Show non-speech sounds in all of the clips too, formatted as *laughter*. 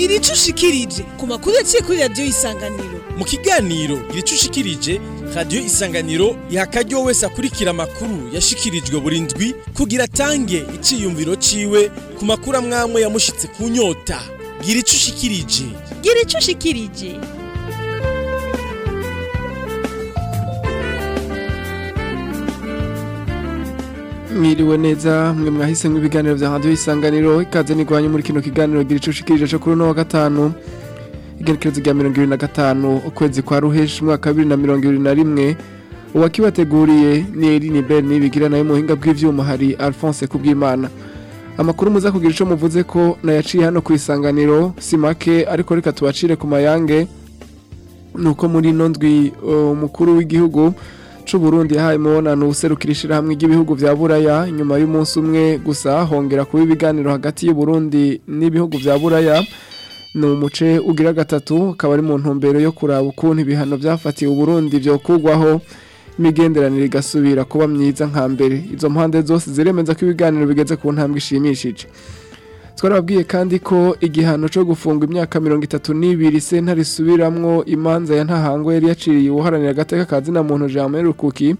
gira ico ushikirije ku makuru yaciye kuri radiyo isanganiro. Mu kiganiro gira ico ushikirije radiyo isanganiro iha akaryo wese akurikira amakuru yashikirijwe buri ndwi kugira atange iciyumviro ciwe ku makuru amwamwe yamushitse ku nyota. Gira ico ushikirije gira ico ushikirije mwiriwe neza mwe mwahisemo ibiganiro bya radiyo isanganiro ikaze nigwanye muri kino kiganiro gira ico ushikirije cyo kuri uno wa gatanu igenekerezo rya mirongo ibiri na gatanu ukwezi kwa ruheshi umwaka wa bibiri na mirongo ibiri na rimwe. Uwakibateguriye ni Eline Ben nibigira na yo muhinga bw'ivyuma hari Alphonse Kubwimana. Amakuru muza kugira ico muvuze ko nayaciye hano ku isanganiro si make ariko reka tubacire ku mayange. Nuko muri ino ndwi umukuru w'igihugu c'u Burundi yahaye imibonano userukira ishirahamwe ry'ibihugu vya Buraya nyuma y'umunsi umwe gusa hongera kuba ibiganiro hagati y'u Burundi n'ibihugu vya Buraya. Ni umuce ugira gatatu akaba ari mu ntumbero yo kuraba ukuntu ibihano byafatiwe Burundi byo kugwaho. Imigenderanire igasubira kuba myiza nka mbere. Izo mpande zose ziremeza ko ibiganiro bigeze ku ntambwe ishimishije. Twarababwiye kandi ko igihano cyo gufunga imyaka mirongo itatu n'ibiri sentare isubiramwo imanza ya ntahango yari yaciriye uharanira agateka ka zina muntu Jean Rukuki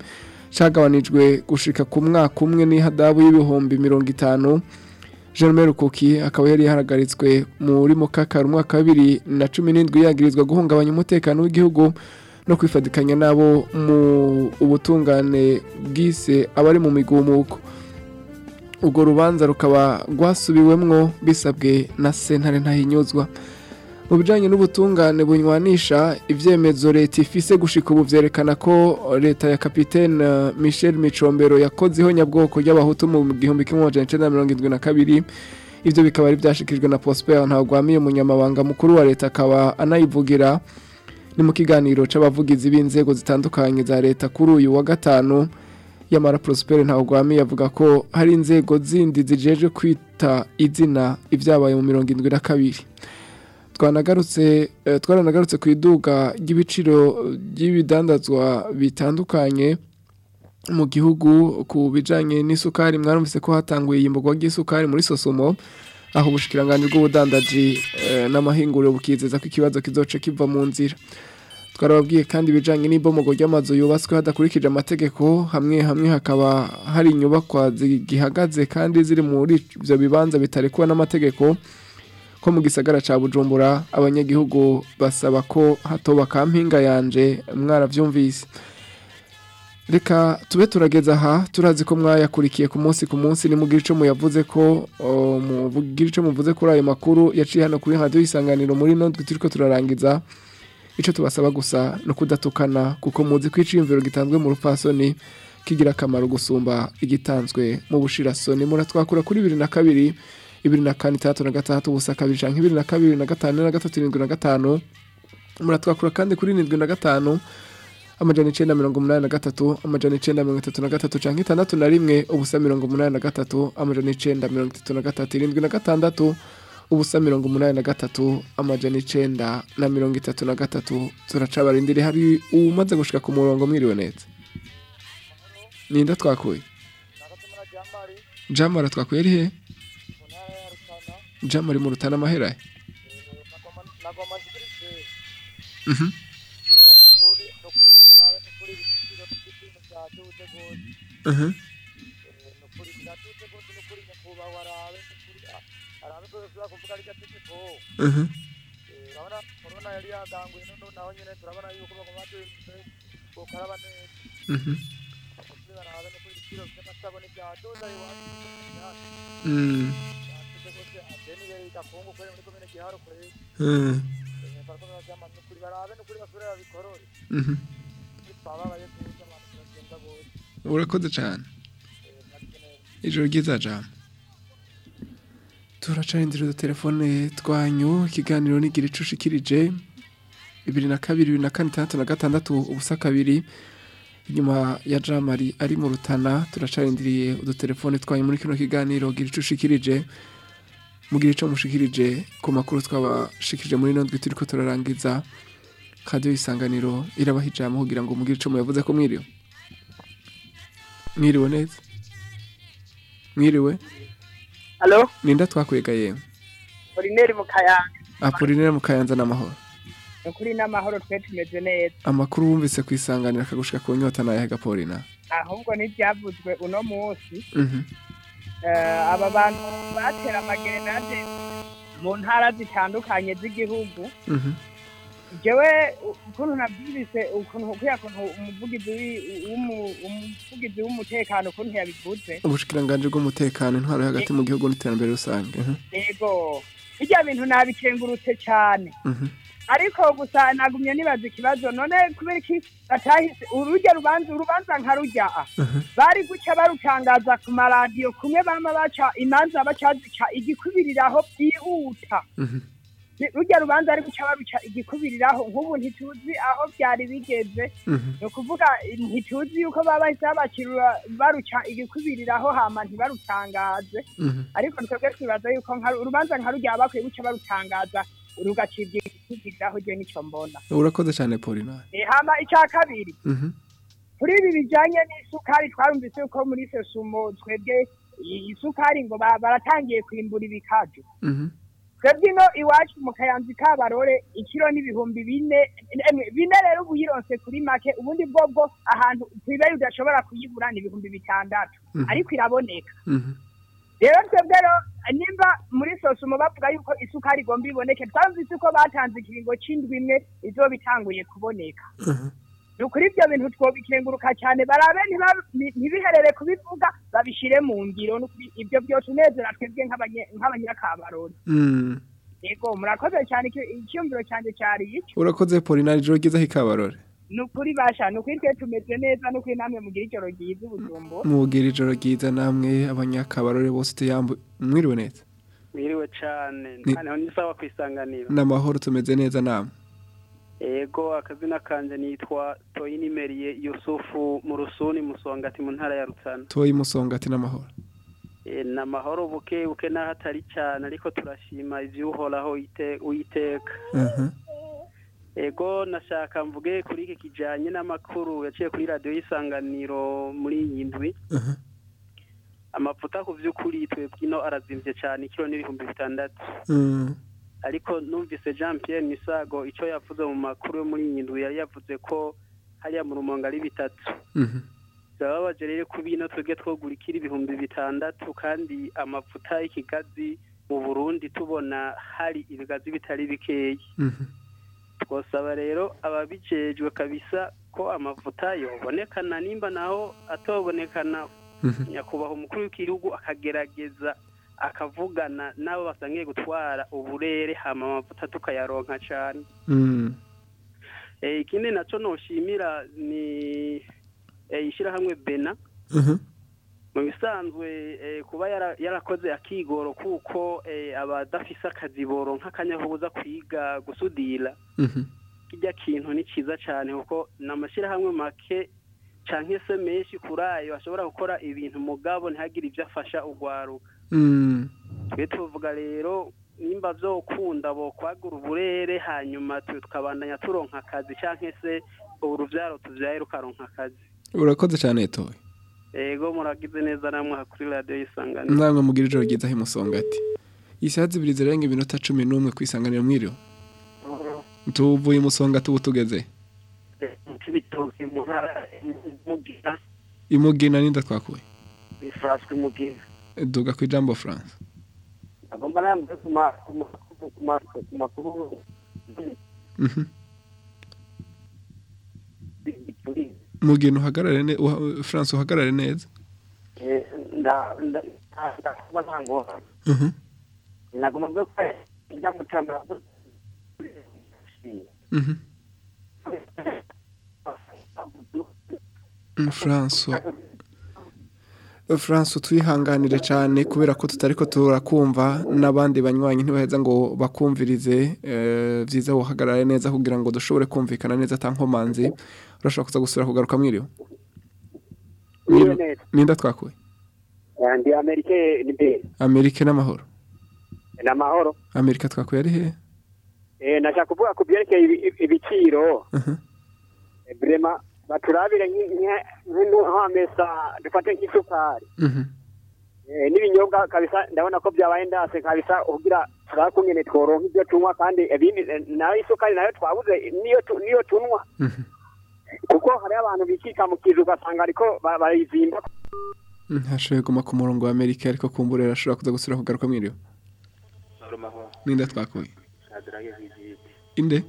cagabanijwe gushika ku mwaka umwe n'ihadabu y'ibihumbi mirongo itanu. Jerome Rukuki akaba yari yahagaritswe muri mukakara umwaka wa bibiri na cumi n'indwi yagirizwa guhungabanya umutekano w'igihugu no kwifadikanya nabo mu ubutungane bwise abari mu migumuko. Ubwo rubanza rukaba rwasubiwemwo bisabwe na sentare ntahinyuzwa mu bijanye n'ubutungane bunywanisha ivyemezo leta ifise gushika ubu vyerekana ko leta ya kapitene Michel Micombero yakoze ihonyabwoko ry'abahutu mu gihumbi kimwe amajana icenda na mirongo indwi na kabiri. Ivyo bikaba ari vyashikijwe na Prosper Ntagwamiye umunyamabanga mukuru wa leta akaba anayivugira. Ni mu kiganiro c'abavugizi b'inzego zitandukanye za leta kuri uyu wa gatanu. Yamara Prosper Ntagwamiye avuga ko hari inzego zindi zijeje kwita izina ivyabaye mu mirongo indwi na kabiri. Twaranagarutse ku iduga ry'ibiciro ry'ibidandazwa bitandukanye mu gihugu ku bijanye n'isukari. Mwarumvise ko hatanguye iyimburwa ry'isukari muri sosomo aho ubushikiranganje bw'ubudandaji n'amahinguriro bukizeza ko ikibazo kizoce kiva mu nzira. Twarababwiye kandi ibijanye n'ibomogo ry'amazu yubatswe hadakurikije amategeko hamwe hamwe hakaba hari inyubakwa zigihagaze kandi ziri muri ivyo bibanza bitarekuwe n'amategeko ko mu gisagara ca Bujumbura abanyagihugu basaba ko hatoba kampinga yanje mwaravyumvise. Reka tube turageza aha turazi ko mwayakurikiye ku munsi ku munsi ni ico muyavuze ko mugira ico muvuze kuri ayo makuru yaciye hano kuri radio isanganiro muri nondwe turiko turarangiza. Ico tubasaba gusa no kudatukana kuko muzi ko iciyumviro gitanzwe mu rupfasoni kigira akamaro gusumba igitanzwe mu bushirasoni. Muratwakura kuri bibiri na kabiri ibiri na kane itandatu na gatandatu ubusa kabiri canke ibiri na kabiri na gatanu na gatatu irindwi na gatanu. Muratwakura kandi kuri irindwi na gatanu amajana icenda mirongo umunani na gatatu amajana icenda mirongo itatu na gatatu canke itandatu na rimwe ubusa mirongo umunani na gatatu amajana icenda mirongo itatu na gatatu irindwi na gatandatu ubusa mirongo umunani na gatatu amajana icenda na mirongo itatu na gatatu turaca barindiri hari umaze gushika ku murongo mwiriwe neza. Ninda twakuye? Jamara twakuye ari he? Jamari mu rutana amahera Mhm. Mhm. Mhm. Mhm. Mm. Mm. Mhm. urakoze cyane ijoro ryiza cyane turacarindira udutelefone twanyu ikiganiro nigira ico ushikirije bibiri na kabiri bibiri na kane itandatu na gatandatu ubusa kabiri inyuma ya jamari ari mu rutana turacarindiriye udutelefone twanyu muri kino kiganiro gira ico ushikirije mugira ico mushikirije ku makuru twabashikirije muri ino ndwi turiko turarangiza radiyo isanganiro irabaha ijambo kugira ngo mugire ico muyavuze ko mwiriwe. Mwiriwe neza? Mwiriwe? Halo, ninda twakwega yewe Orineri mu Kayanza. apolinere mu kayanza n'amahoro ukuri n'amahoro twe tumeze neza. Amakuru wumvise ku isanganiro akagushika ku nyota nayahe gapolina ahubwo n'ibyavuzwe uno munsi. Mhm. eh, aba bantu batera amagerenade mu ntara zitandukanye z'igihugu. U- ukuntu nabyumvise ukuntu kuriya kuntu umuvugizi wi- w'umu- umuvugizi w'umutekano ukuntu yabivuze ubushikiranganji bw'umutekano intwaro hagati mu gihugu n'iterambere rusange. Yego. Bijya bintu nabikengurutse cyane. Ariko gusa nagumye nibaza ikibazo none kubera iki batahise urujya rubanza urubanza nka rujya. Bari guca barutangaza ku maradiyo kumwe bama baca imanza bacazica igikubiriraho byihuta. Rujya rubanza ari guca baruca igikubiriraho nk'ubu ntituzi aho byari bigeze Mhm. ni ukuvuga ntituzi yuko baba bahise baruca igikubiriraho hama ntibarutangaze Mhm. ariko twebwe twibaza yuko urubanza nka rujya bakwiye guca barutangaza rugacibwa igikubiriraho je nico mbona urakoze cyane polina Eh, hama icya kabiri Mhm. kuri ibi bijanye n'isukari twarumvise yuko muri sesumo twebwe isukari ngo ba- baratangiye kwimbura ibikaju. Twebwe ino iwacu mu kayanza kabarore ikiro n'ibihumbi bine bine rero ubu yironse kuri make ubundi bwobwo ahantu kwibere udashobora kuyibura ni ibihumbi bitandatu Mhm. ariko iraboneka Mhm. rero twebwe rero nimba muri sosumo bavuga yuko isukari igomba iboneke twumvise ko batanze ikiringo c'indwi imwe izoba itanguye kuboneka Mhm. Ni ukuri ibyo bintu twobikenguruka cyane barabe ntiba- nti- ntibiherere kubivuga babishire mu ngiro ni ibyo byose unezera twebwe nk'abanye- nk'abanyakabarori Mm. yego murakoze cyane icyumviro cyanjye cyari icyo urakoze polina ijoro ryiza hikabarore ni ukuri basha ni ukuri twe tumeze neza ni ukuri namwe mugira ijoro ryiza ubujumbo mugira ijoro ryiza namwe abanyakabarore bose tuyambu mwiriwe neza Mwiriwe cane Ni- kandi ni sawa kwisanganira n'amahoro tumeze neza namwe ego akazina kanje nitwa Toyini Merie Yusufu mu Rusuni Musongati mu ntara ya Rutana. Toyi musongati n'amahoro. E, na mahoro buke buke naho atari cyane ariko turashima ivyuhoraho ite uyiteka ego nashaka mvuge kuri iki kijanye n'amakuru yaciye kuri radio y'isanganiro muri iyi ndwi. Amavuta ku vy'ukuri twebwe ino arazimvye cane ikiro n'ibihumbi bitandatu. Mm. Ariko numvise jean pierre misago icyo yavuze mu makuru yo muri iyi yari yavuze ko hariya mu rumongo ari bitatu Mhm. birababaje rero ko bino twebwe twogura ikiri ibihumbi bitandatu kandi amavuta y'ikigazi mu burundi tubona hari ibigazi bitari bikeyi Mhm. twosaba rero ababijejwe kabisa ko amavuta yobonekana nimba naho atobonekana Mhm. nyakubahwa umukuru w'igihugu akagerageza akavugana n'abo basangiye gutwara uburere hama amavuta tukayaronka cane Mm. Eh, ikindi naco noshimira ni eh, ishirahamwe bena Mhm. mu bisanzwe eh, kuba yara- yarakoze akigoro kuko abadafise akazi boronka akanya ko kuza kwiga gusudira Mhm. kirya kintu ni ciza cane kuko ni amashirahamwe make canke se menshi kuri ayo ashobora gukora ibintu mugabo ntihagire ivyo afasha urwaruka. Twe tuvuga rero nimba vyokunda bokwagura uburere hanyuma tu- tukabandanya turonka akazi canke se uruvyaro tuvyaye rukaronka akazi. Urakoze cyane toyi ego muragize neza namwe kuri radiyo y'isanganiro namwe mugira ijoro ryiza himusongati isaha zibiri zirenga iminota cumi n'umwe ku isanganiro mwiriwe. Tuvuye imusongati ubu tugeze. Imugina n'inda twakuye bifashwe mugira duga ku ijambo ku makuru Mhm. mugina uhagarare france uhagarare neza Mhm. Mhm. Mm, François France twihanganire cyane kubera ko tutari ko turakumva n'abandi banywanyi ntibaheza ngo bakumvirize eh, byiza uhagarare neza kugira ngo dushobore kumvikana neza atankomanzi urashobora kuza gusubira kugaruka mwiriwe? Ninda twakuye Eh, ndi amerike ni be amerika n'amahoro. Ni amahoro amerika twakuye ari he? Eh, nashaka kuvuga ku byerekeye ibi- ibiciro. Mhm. Baturabire nki- nki- nk'amesa dufate nk'isukari Mhm. Eh, n'ibinyobwa kabisa ndabona ko byabaye ndase kabisa ugira turaba kungene tworonka ibyo tunywa kandi ibindi na yo isukari na yo twabuze niyo tu- niyo tunywa Mhm. kuko hariho abantu bikika mu kizu ugasanga ariko ba- barayizimba ntashoboye guma ku murongo wa amerika ariko kumburera ashobora kuza gusubira kugaruka mwiriwe ninde twakuye shadrake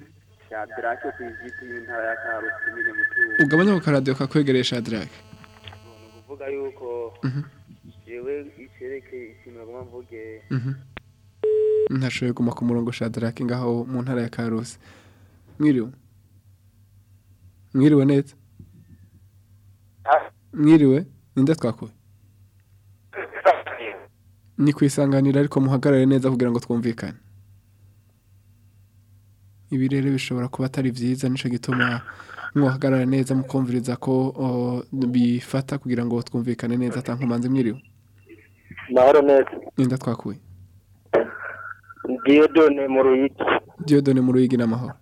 kw'ijiti inde shadrake kw'ijiti y'intara ya karusi nyine mutungo ugabanya ku karadiyo kakwegereye shadrake ni ukuvuga yuko jewe icerekeye ikintu bagomba mvuge Mhm. ntashoboye guma ku murongo shadrake ngaho mu ntara ya karusi mwiriwe mwiriwe neza mwiriwe ninde twakuye ni ku isanganiro ariko muhagarare neza kugira ngo twumvikane ibi rero bishobora kuba atari byiza ni cyo gituma mwahagarara neza mukumviriza ko bifata kugira ngo twumvikane neza atankomanze mwiriwe. Mahoro neza. Ninde twakuye. Diyodone mu ruyigi Diodone mu ruyigi n'amahoro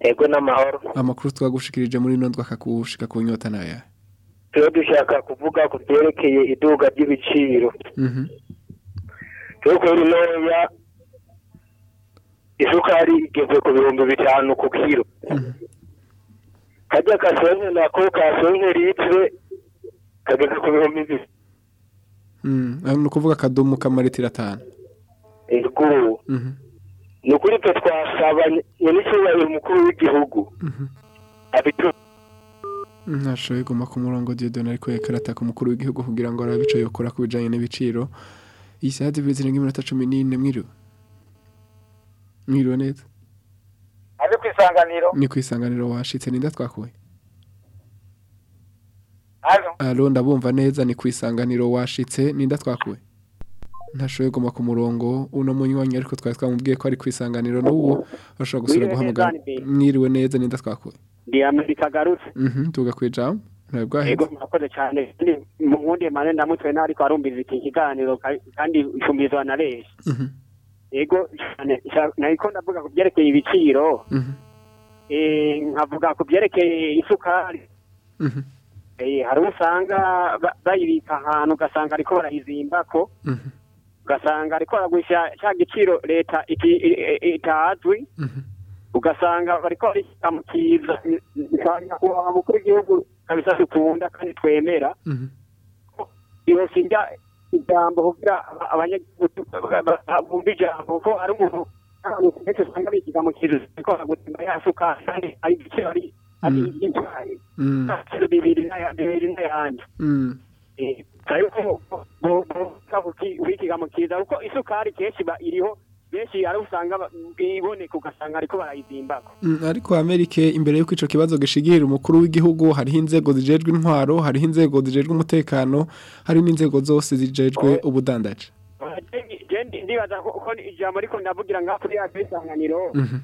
ego n'amahoro amakuru twagushikirije muri ino twakakushika ku nyota naya turiho dushaka kuvuga ku byerekeye iduga ry'ibiciro. Mhm. Turi kubera intoya isukari igeze ku bihumbi bitanu ku kiro mhm kajya kasonke nako kasonke litire kageze ku bihumbi bibiri. Mhm aho ni ukuvuga akadumu k'amaritiro atanu. Ego mhm ni ukuri twe twasaba nyanicyubahiro umukuru w'igihugu. Ntashoboye guma ku murongo Diodone ariko yakarata ku mukuru w'igihugu kugira ngo arabe ico yokora ku bijanye n'ibiciro. Iyi saha zirenga iminota cumi n'ine mwiriwe mwiriwe neza. Abe ku isanganiro. Ni ku isanganiro washitse ninde twakuye hano. Alo ndabumva neza ni ku isanganiro washitse ninde twakuye ntashoboye guma ku murongo uno munywanyi ariko twari twamubwiye ko ari ku isanganiro n'ubu bashobora Mwiriwe guhamagara. Mwiriwe neza ninde twakuye ndi amerika garutse mhm tuga kwijambo ntabwo bwaheze ego murakoze cyane. Kandi mu wundi mane ndamutwe ntariko arumviriza iki kiganiro ka- kandi icumbirizwa na mhm. Ego nariko ndavuga ku byerekeye ibiciro. Mhm. Eh, nkavuga ku byerekeye isukari. Mhm. Eh, hari uwo usanga ba- bayibika ahantu ugasanga ariko barayizimbako mhm. Ugasanga ariko baragurisha cya giciro leta itazwi. Ugasanga bariko barishyira mu kiza nyakubahwa mukuru w'igihugu kabisa dukunda kandi twemera. Iyo sinjya ijambo kugira aba- abanyagihugu ba- ba- bumva ijambo ko ari umuntu kenshi usanga bikiga mu kizu ariko baragutsimba ya sukari kandi ari igiciro ari ari Mm. iby'intwari mhm bibiri bibiri n'ayandi mhm Eh, ariko wikiga mu kiza kuko isukari kenshi iba iriho benshi ari usanga iboneka ugasanga ariko barayizimbako. Mm, ariko Amerika imbere y'uko ico kibazo gishigirira umukuru w'igihugu hariho inzego zijejwe intwaro hariho inzego zijejwe umutekano hari n'inzego zose zijejwe ubudandaji. Je ndi- ndibaza ko ko ijambo ariko ndavugira ngaho kuri ya isanganiro mhm.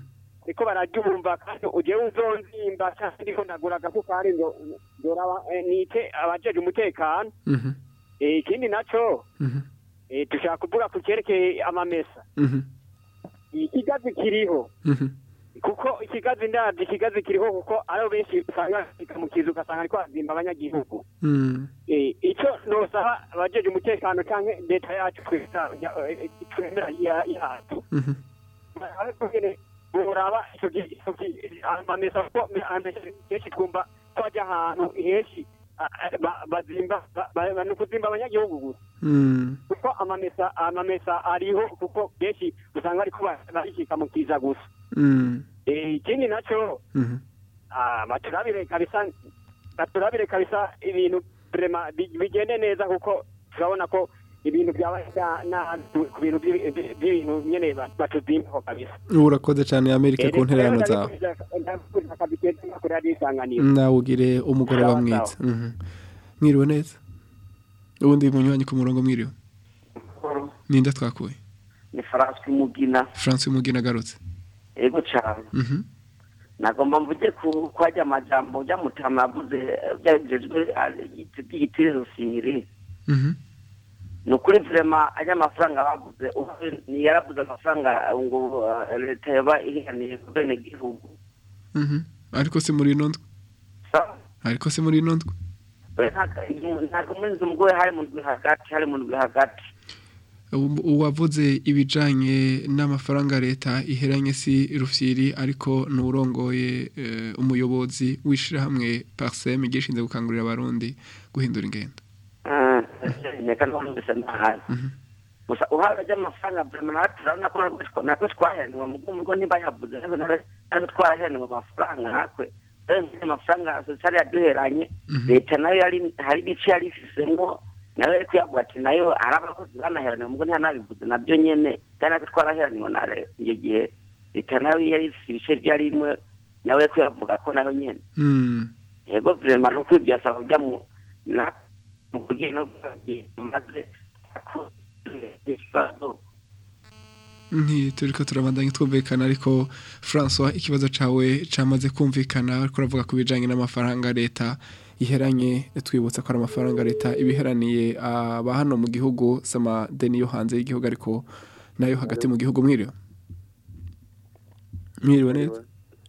Ariko bararyumva kandi ujewe uzonzimba cyangwa ndiko ndagura agasukari ngo ndoraba eh, nite abajeje umutekano. Mhm. Eh, ikindi naco mhm. eh, dushaka kuvuga ku cyerekeye amamesa. Ikigazi kiriho. Mhm. Kuko ikigazi ndabyo ikigazi kiriho kuko ariho benshi usanga mu kizu ugasanga ariko hazimba abanyagihugu. Mhm. Eh, icyo nosaba abajeje umutekano cyangwa leta yacu twemera ya- yacu mhm. Gihe amamesa kuko kenshi twumva ko ajya ahantu henshi ni ukuzimba abanyagihugu gusa mhm kuko amamesa ariho kuko benshi usanga ariko ba- barikika mu kiza gusa. Mhm Eh, ikindi na cyo mhm ah, baturabire kabisa ibintu vrema bi- bigende neza kuko turabona ko ibintu byaba ku bintu by'i- by'i- by'ibintu nyene ba- batuzimbaho kabisa urakoze cyane Amerika ku ntererano zawe nawe ugire umugoroba mwiza mhm mwiriwe neza ubundi munywanyi ku murongo mwiriwe ninde twakuye ni François Mugina France Mugina agarutse ego cyane mhm nagomba mvuge ku kwajya amajambo ujya mutama yavuze byagejejwe by'igitire rusiri mhm ni ukuri vrema ajya amafaranga bavuze ubu ni yaravuze amafaranga ngo uh, leta yaba ihiganiye ku bene gihugu mhm. Ariko si muri ino Sawa? ariko si muri ino ndwi? We ntago- ntago muri nzu mugore hari mu ndwi hagati hari mu ndwi hagati. Uwavuze ibijanye n'amafaranga leta iheranye si rufyiri ariko nurongoye eh, umuyobozi w'ishirahamwe Parsem gishinzwe gukangurira abarundi guhindura ingendo. Gusa uhabwa ry'amafaranga vraiment natwe turabona ko natwe twa- natwe twahenwe mugo mugo niba yavuze neza natwe natwe twahenwe amafaranga natwe rero nk'ayo mafaranga sosiyete yaduheranye leta na yo yari hari ibice yari ifisemo na yo yari kuyavuga ati na yo hari abakozi banaheraniwe mugo ntiyanabivuze na byo nyene kandi natwe twaraheraniwe na leta icyo gihe leta na yo yari ifise ibice byari rimwe nawe yari kuyavuga ko na yo nyene Mm. yego vraiment no kwibyasa kujya mu na mu kugira kugira maze ntituriko turabandanya twumvikana ariko François ikibazo cawe camaze kumvikana ariko uravuga ku bijanye n'amafaranga leta iheranye twibutsa ko ari amafaranga leta ibiheraniye aba hano mu gihugu sama deni yo hanze y'igihugu ariko na yo hagati mu gihugu mwiriwe? Mwiriwe neza?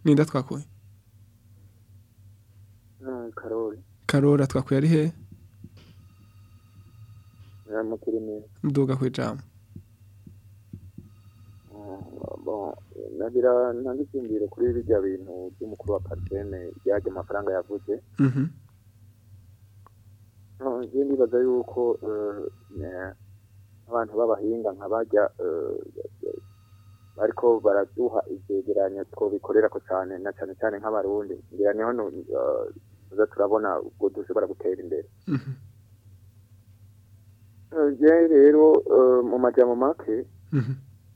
Ninda twakuye karori karora twakuye ari he? Ijambo bon nagira icyumviro kuri bijya bintu by'umukuru wa pariseme byajya amafaranga yavuze. Mhm. No, njye ndibaza yuko eh, abantu b'abahinga nka bajya eh, bariko baraduha ivyegeranyo twobikorera ko cyane na cyane cyane nk'abarundi. Ngira ni ho eh, tuza turabona ubwo dushobora gutera imbere. Mhm. Eh, rero eh, mu majambo make Mhm.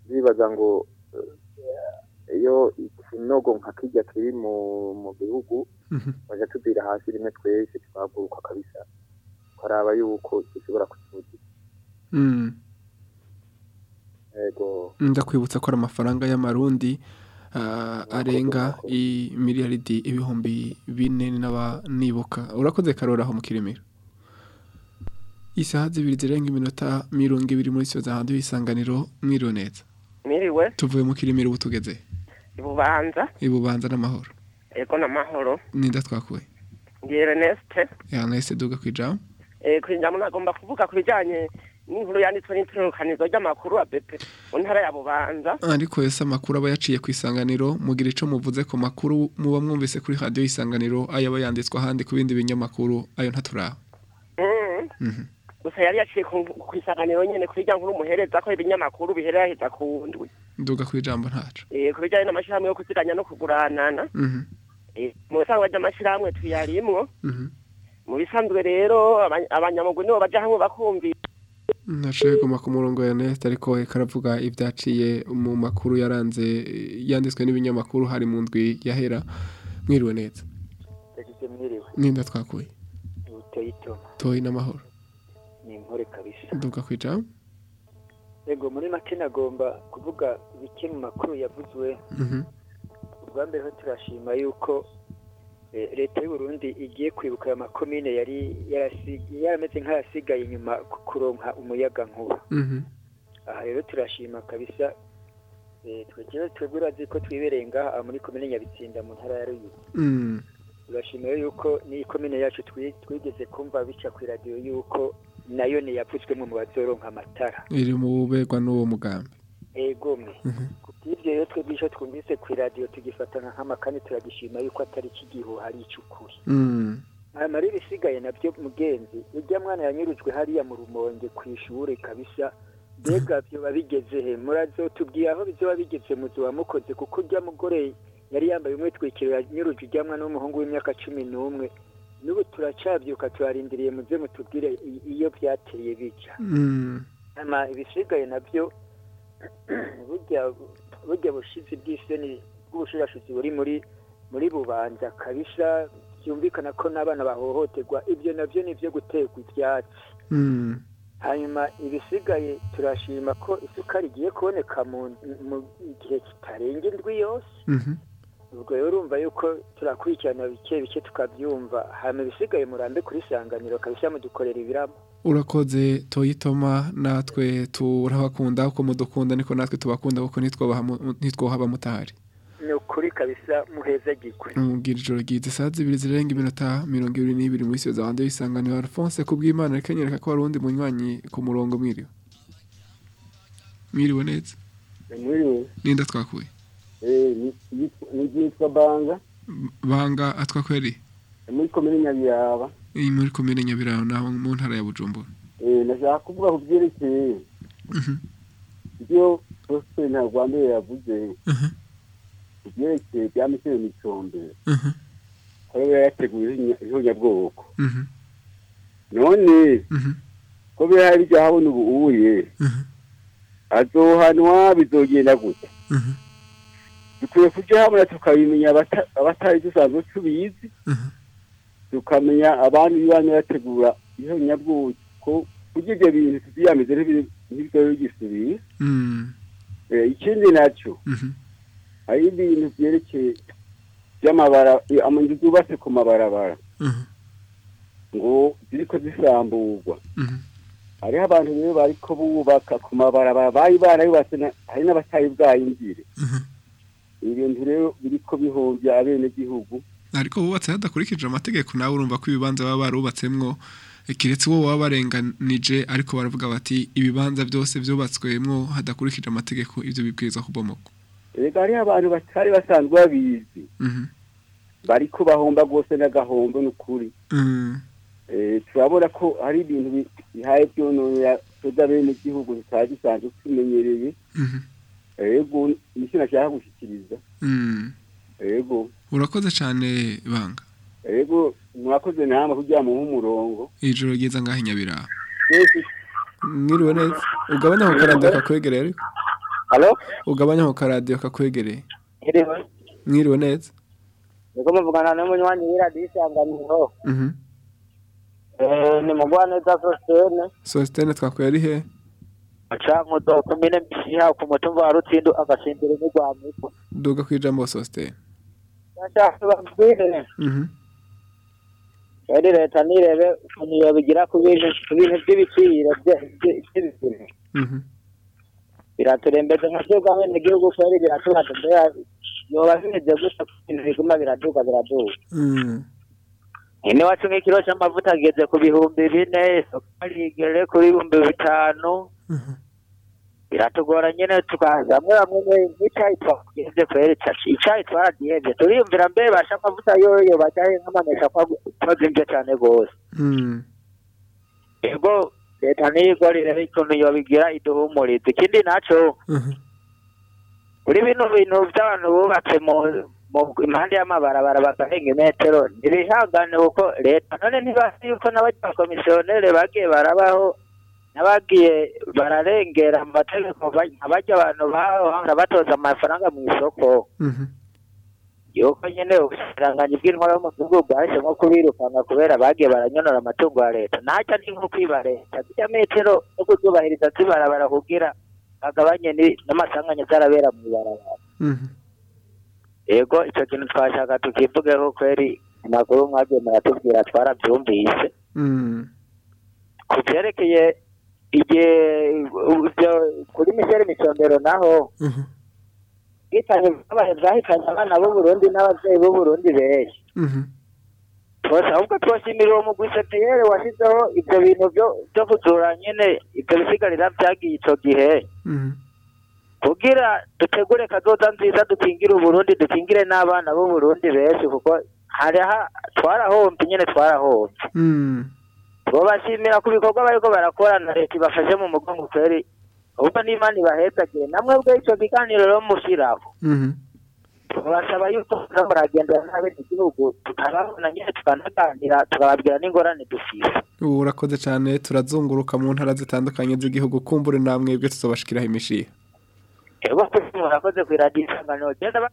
bibaza ngo eh, iyo ikinogo nka kijya kiri mu gihugu Mhm. baja tubwira hasi rimwe twese twaguruka kabisa tukaraba yuko dushobora kukivugira Mm. ndakwibutsa ko ari amafaranga y'amarundi arenga imiliyaridi ibihumbi bine n'aba nibuka urakoze karora aho mu kirimiro isaha zibiri zirenga iminota mirongo ibiri muri siyo za handi y'isanganiro mwiriwe neza. Miriwe, tuvuye mu kirimiro ubu tugeze ibubanza, ibubanza n'amahoro. Ego n'amahoro. ninda twakuye? Ndi Ernest, yanahise duga ku ijambo? Eh kwinjamo nagomba kuvuga ku bijanye n'inkuru yanditswe n'itandukanizo ry'amakuru wa BP mu ntara ya Bubanza. ariko yose amakuru aba yaciye ku isanganiro? Mugira ico muvuze ku makuru muba mwumvise kuri radiyo y'isanganiro ayo aba yanditswe ahandi ku bindi binyamakuru ayo ntaturaba. Mm. Mhm. Gusa yari yaciye ku isanganiro nyene kuri rya nkuru muhereza ko ibinyamakuru biheraheza ku ndwi. duga ku ijambo ntaco Eh ku bijanye n'amashirahamwe yo kuziganya no kuguranana. Mhm. Eh mu bisanzwe ry'amashirahamwe tuyarimwo. Mhm. Mu bisanzwe rero abanya- abanyamugwi nibo baja hamwe bakumvira Nashoboye guma ku murongo ya Nest ariko reka aravuga ibyaciye mu makuru yaranze yanditswe n'ibinyamakuru hari mu ndwi yahera mwiriwe neza mwiriwe ninda twakuye toyi n'amahoro ni inkore kabisa duga ku ijambo yego muri make nagomba kuvuga bike mu makuru yavuzwe Mhm. ubwa mbere ho turashima yuko eh, leta y'u Burundi igiye kwibuka aya makomine yari yarameze nk'ayasigaye inyuma ku kuronka umuyaga nkuba Mhm. aha rero turashima kabisa eh, twegera twebwe urazi ko twibereye ngaha muri komine nyabitsinda mu ntara ya ruyigi Mm. turashima yuko n'iyi komine yacu twi- twigeze kumva bica ku iradiyo yuko na yo ntiyavuzwemo mu bazoronka amatara iri mu buberwa n'uwo mugambi. Egome Mhm. kubw'ibyo rero twebwe ico twumvise ku iradiyo tugifata nka nkama kandi turagishima yuko atari ikigihu hari icukuri Mm. rero ibisigaye na byo mugenzi ujya mwana yanyurujwe hariya mu rumonge ku ishure kabisa mbega *laughs* vyoba bigeze he? Murazotubwira aho bizoba bigeze muzoba mukoze kuko urya mugore yari yambaye umwitwikiro yanyuruje ujya mwana w'umuhungu w'imyaka cumi n'umwe n'ubu turacabyuka turarindiriye muze mutubwire iyo byateye bija Mm. hanyuma ibisigaye na byo *clears throat* burya bushizi bw'isoni bw'ubushirashuzi buri muri muri bubanza kabisa byumvikana ko n'abana bahohoterwa ibyo na byo ni ibyo guterwa ibyatsi Mm. hanyuma ibisigaye turashima ko isukari igiye kuboneka mu mu gihe kitarenga indwi yose Mhm. Ubwo rero urumva yuko turakurikirana bike bike tukabyumva. Hanyuma ibisigaye murambe kuri sanganiro kabisa mudukorera ibiramo. Urakoze toyitoma natwe turabakunda uko mudukunda niko natwe tubakunda kuko nitwohaba mutahari. Ni ukuri kabisa muhezagirwe mubwira ijoro ryiza isaha zibiri zirenga iminota mirongo ibiri n'ibiri muri siyo za wande y'isanganiro alphonse kubw'imana reka nyereka ko hari uwundi munywanyi ku murongo mwiriwe. Mwiriwe neza? Mwiriwe. Ninda twakuye eh nitwa banga banga atwakweri muri komine nyabiraba iyi muri komine nyabiraba naho mu ntara ya bujumbura eh nashaka kuvuga ku byerekeye Mhm. ibyo Prosper Ntagwambere yavuze Mhm. ku byerekeye bya Michel Micombe Mhm. yari yateguye ihonyabwoko Mhm. none Mhm. ko bihari byahabona ubuye Mhm. azohanwa bizogenda Mhm. Dukwiye kujya habona tukabimenya abata- abatari dusanzwe tubizi Mhm. tukamenya abandi bibanye bategura ihonyabwoko kugira ibyo bintu tubyiyamize ntibyo bigisubira Mm. Eh, ikindi nacyo Mhm. hari ibintu byerekeye by'amabara eh, amazu zubatse ku mabarabara Mhm. ngo ziriko zisamburwa hariho abantu rero bariko bubaka ku mabarabara bari barayubatse hari n'abatari bwayinjire. Ibintu rero biriko bihombya abenegihugu. Ariko bubatse hadakurikije amategeko nawe urumva ko ibibanza baba barubatsemwo kiretse uwo baba barenganije ariko baravuga bati ibibanza byose byubatswemwo hadakurikije amategeko ibyo bibwirizwa kubomoka rega hariho abantu batari basanzwe babizi. Mhm. bariko bahomba rwose n'agahombo n'ukuri. Mm. Eh, turabona ko hari ibintu bi- bihaye byononera twebwe abenegihugu tutari dusanzwe tumenyereye Mhm. ego ni cyo nashaka gushyikiriza Mm. ego urakoze cyane banga ego mwakoze namwe kugira muhe umurongo ijoro ryiza ngaho inyabiraba Twese- mwiriwe neza ugabanya ku karadiyo kakwegereye ariko Halo? ugabanya ku karadiyo kakwegereye Iriwe. mwiriwe neza Niko muvugana n'umunywanyi w'iradiyo isanganiro. Mhm. Eh, ni mugwaneza Sostene. sositene twakuye ari he Acankuzo komine Mishiha ku mutumba wa Rutindu agasimbira n'Igwamiko. duga ku ijambo sositene Ndashaka babwire. Mhm. Yari leta nirebe ukuntu yobigira ku bintu ku bintu by'ibiciro by'ibintu. Mhm. Biraturembeze nka twebwe abenegihugu kweri biratubaza yoba bimeze gutya ko ibintu biguma biraduga biraduga. Mm. Ine wacu nk'ikiro c'amavuta ageze ku bihumbi bine, isukari igere kuri ibihumbi bitanu. Biratugora bamwe bamwe n'icayi twageze kweri caci icayi twaradihevye turiyumvira mbe basha amavuta yoyo bajahe nk'amanesha twazimvye cane gose. Mm. Ego leta nigo rero ikuntu yobigira iduhumuriza ikindi naco Mhm. kuri bino bintu by'abantu bubatse impande y'amabarabara bakarenga imetero ntibihangane kuko leta none ntibazi yuko n'abakomisiyoneri bagiye barabaho n'abagiye bararengera mu mategeko ba- abajya abantu bahora batoza amafaranga mu isoko Mhm. yuko nyene ubushikiranganji bw'intwara yo mu gihugu bwahisemo kubirukana kubera bagiye baranyonora amatungo ya leta ntaca ni nko kwiba leta zirya metero no kuzubahiriza zibarabara kugira bagabanye n'amasanganya zarabera mu ibarabara Mhm. yego ico kintu twashaka tukivugeho kweri amakuru mwagiye muratubwira twaravyumvise Mm. ku vyerekeye igihe kuri misere misondero naho Mhm. bwitanye bwabaye bwahitanye abana b'uburundi n'abavyeyi b'uburundi benshi Mhm. twose ahubwo twoshimira uwo mugwi sepiyere washizeho ivyo bintu vyo kuzura nyene ivyo bisigarira vyagiye ico gihe Mhm. kugira dutegure kazoza nziza dukingire uburundi dukingire n'abana b'uburundi benshi kuko hariha twarahombye nyene twarahombye Tubashimira ku bikorwa bariko barakora na leta ibafashe mu mugongo kweri ahubwo n'imana ibahezagire namwe bwe ico kiganiro rero mushiraho. Mhm. tubasaba yuko muragendera n'abenegihugu tukababona nyene tukanaganira tukababwira n'ingorane dufise. Ubu urakoze cyane turazunguruka mu ntara zitandukanye z'igihugu kumbure namwe bwe tuzobashikiraho imishiha. Ego kuri murakoze kw'iradiyo isanganiro genda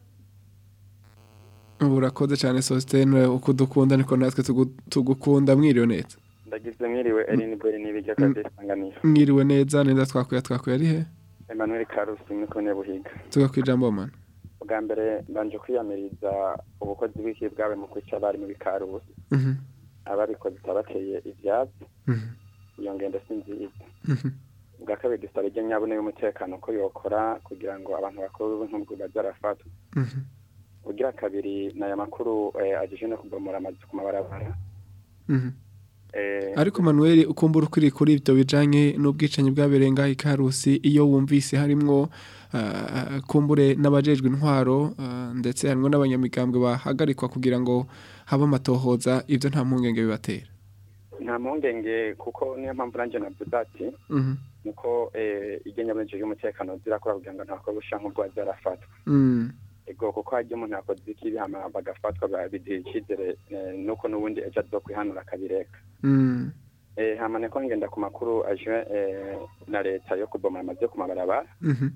urakoze cyane sositene uko udukunda niko natwe tugu- tugukunda mwiriwe neza ndagize mwiriwe erin beri n'ibijya kazi isanganiro mwiriwe neza neza twakuye twakuye ari he? Emmanuel karusi muri kone buhiga tuga ku ijambo mana bwa mbere mbanje kwiyamiriza ubukozi bw'iki bwawe mu kwica abari mu bikarusi. Mhm. ababikoze itabateye ivyatsi. Mhm. iyo ngendo si nziza. Mhm. bwa kabiri dusaba iryo nyabune y'umutekano ko yokora kugira ngo abantu bakuru nk'ubwo baze barafatwa ugira kabiri ni aya makuru eh, ajejwe no kubomora amazu ku mabarabara. Ariko manuel ukumbura ukuri kuri ibyo bijanye n'ubwicanyi bwabereye ngaho i karusi iyo wumvise harimwo ah, kumbure n'abajejwe intwaro ah, ndetse harimwo n'abanyamigambwe bahagarikwa kugira ngo habe amatohoza ibyo nta mpungenge bibatera nta mpungenge kuko niyo mpamvu nanjye navuze ati Mhm. nuko eh, igenyamunsi y'umutekano zirakora kugira ngo ntakore busha nk'ubwo zarafatwa Mm. Ego kuko hajya umuntu yakoze ikibi hama bagafatwa ba- biduha icyizere eh, nuko n'ubundi ejo aza kwihanura akabireka Mm. Eh, hama niko ngenda ku makuru aje eh, na leta yo kubomora amazu yo ku mabarabara Mhm.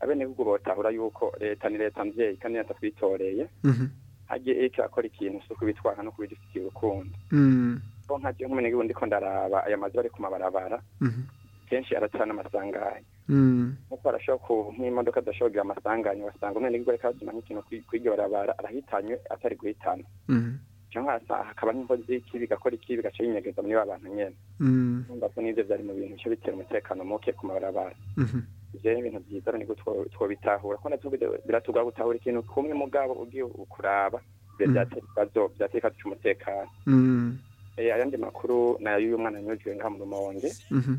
abenegihugu botahura yuko leta ni leta mvyeyi kandi leta twitoreye Mhm. hagiye iriko akora ikintu si ukubitwara no kubidufitiye urukundo Mm. ko nkaje nk'umunyagihugu ndiko ndaraba aya mazu ari ku mabarabara Mhm. kenshi aratana n'amasanganya Mm. Nk'uko arashobora ku nk'imodoka kugira amasanganya ugasanga umwenegihugu ariko arasoma nk'ikintu kuri kuri iryo barabara arahitanywe atari guhitana Mhm. cyangwa hakaba n'inkozi y'ikibi gakora ikibi gaca yinyegeza muri ba bantu nyene Mm. numva ko n'ivyo vyari mu bintu bice bitera umutekano muke ku mabarabara Mhm. ivyo ni ibintu vyiza niko two- twobitahura ko navyo bira- biratugora gutahura ikintu kumwe mugabo ugiye kuraba ivyo Mm. vyatera ibibazo vyatera ikibazo c'umutekano Mm. Eh, ayandi makuru na yo y'uyu mwana yanyujwe ngaha mu rumonge Mhm.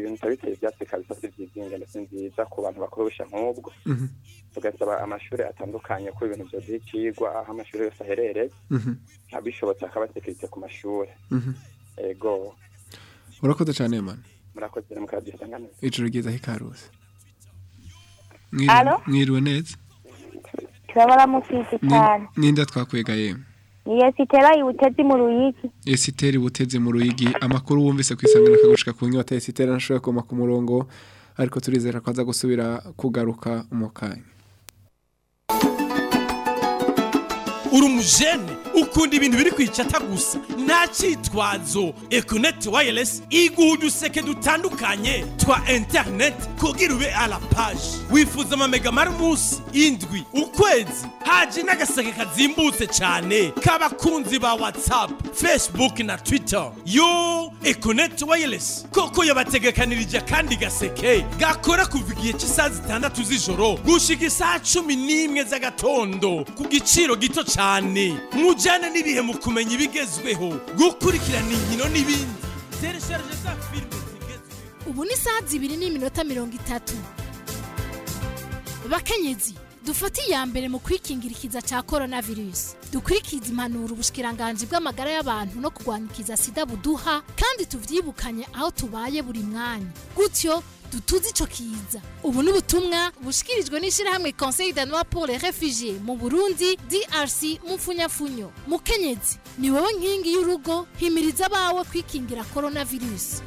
Ibintu biba biteye ivyatsi kabisa si vyiza ingendo si nziza ku bantu bakoresha nk'ubwo. Mhm. tugasaba amashuri atandukanye ko ibintu vyoduha icigwa aho amashuri yose aherereye Mhm. bishobotse hakaba sekirite ku mashuri. Mhm. ego. Urakoze cyane man murakoze mukadusanganira ijoro ryiza hikarusi Alo? mwiriwe neza? Turabara mufisi cyane. ninda twakwega yemwe niyo sitera ibutezi mu ruyiki esiteri buteze mu ruyigi. Amakuru wumvise ku isangano akagushika ku nyota esiteri nashobora kuma ku murongo ariko turizera ko aza gusubira kugaruka mu kanya uri umujene ukunda ibintu biri kwicata gusa. Nta cyitwazo. Ekoneti wayiresi iguha uduseke dutandukanye twa interineti kugira ube a la paji wifuza amamega mari umunsi? Indwi ukwezi? Haje n'agaseke kazimbutse cyane k'abakunzi ba watsapu fesibuke na twita yo ekoneti wayiresi koko yabategekanirije akandi gaseke gakora kuva igihe cy'isaha zitandatu z'ijoro gushika isaha cumi n'imwe z'agatondo ku giciro gito cyane mujyane n'ibihe mu kumenya ibigezweho. Gukurikirana inkino n'ibindi. Ubu ni isaha zibiri n'iminota mirongo itatu. Bakenyezi dufate iya mbere mu kwikingira ikiza cya korona virusi dukurikize impanuro ubushikiranganji bw'amagara y'abantu no kurwanya sida buduha kandi tuvyibukanye aho tubaye buri mwanya. Gutyo dutuze ico kiza. Ubu ni ubutumwa bushikirijwe n'ishyirahamwe conseil danois pour les réfugiés mu burundi drc mu mfunyafunyo. Mukenyezi ni wowe nkingi y'urugo himiriza abawe kwikingira korona virusi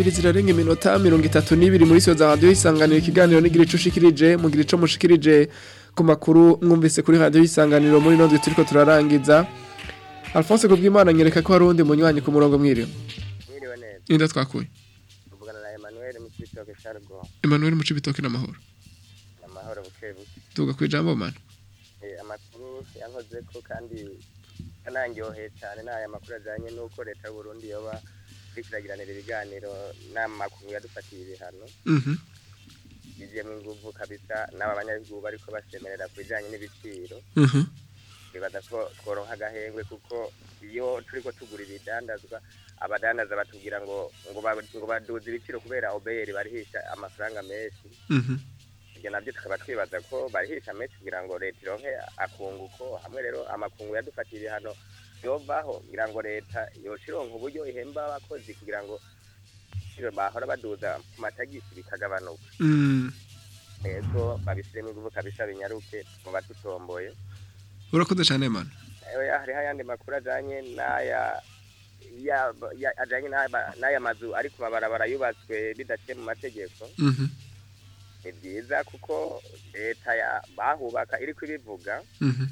zibiri zirarenga iminota mirongo itatu n'ibiri muri siyo za radiyo isanganiro ikiganiro n'igira ico ushikirije mugira ico mushikirije. Ku makuru mwumvise kuri radiyo isanganiro muri nondwe turiko turarangiza. Alphonse kubwimana nyereka ko hari uwundi munywanyi ku murongo mwiriwe mwiriwe neza. Inda twakuye tuvugana na Emmanuel mu Cibitoke Shargo emmanuel mu cibitoke n'amahoro amahoro buke buke. Tuga ku ijambo mana Eh, amakuru yankoze ko kandi ananyoheye cyane n'aya makuru ajyanye n'uko leta y'u Burundi yoba iriko iragiranira ibiganiro n'amakuru yadufatiye ibihano Mhm. bijyemo inguvu kabisa n'aba banyagihugu bariko basemerera ku bijyanye n'ibiciro Mhm. bibaza ko tworonka agahengwe kuko iyo turiko tugura ibidandazwa abadandaza batubwira ngo ngo baduze ibiciro kubera obeyeri barihisha amafaranga menshi Mhm. ibyo na byo tukaba twibaza ko barihisha menshi kugira ngo leta ironke akunguko hamwe rero amakungu yadufatiye ibihano yovaho kugira ngo leta yoca ironka uburyo ihemba abakozi kugira ngo bahora baduza ku matagisi bikagabanuka Mm. ego babishyiremo ingufu kabisa binyaruke mu batutomboye urakoze cyane Oya, hariho ayandi makuru ajanye n'aya mazu ari ku mabarabara yubatswe bidaciye mu mategeko Mhm. ni byiza kuko leta bahubaka iri kubivuga Mhm.